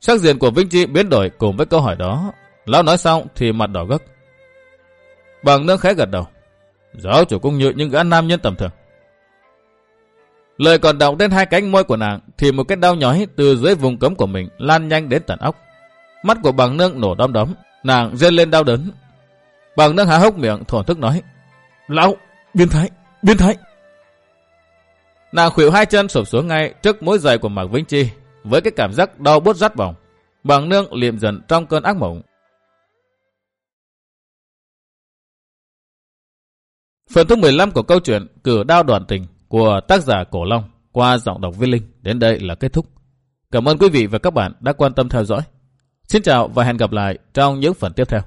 Sắc diện của Vĩnh Chi biến đổi cùng với câu hỏi đó. Lão nói xong thì mặt đỏ gấc. Bằng nương khẽ gật đầu. Giáo chủ cũng như những gã nam nhân tầm thường. Lời còn động đến hai cánh môi của nàng thì một cái đau nhói từ dưới vùng cấm của mình lan nhanh đến tận óc. Mắt của bằng nương nổ đom đóm, nàng rên lên đau đớn. Bằng nương há hốc miệng thổn thức nói. Lão, biến thái, biến thái. Nàng khuỷu hai chân sụp xuống ngay trước mũi giày của Mạc Vĩnh Chi với cái cảm giác đau bút rắt vòng. Bằng nương liệm dần trong cơn ác mộng. Phần thứ 15 của câu chuyện Cử đao đoàn tình của tác giả Cổ Long qua giọng đọc Viên Linh đến đây là kết thúc. Cảm ơn quý vị và các bạn đã quan tâm theo dõi. Xin chào và hẹn gặp lại trong những phần tiếp theo.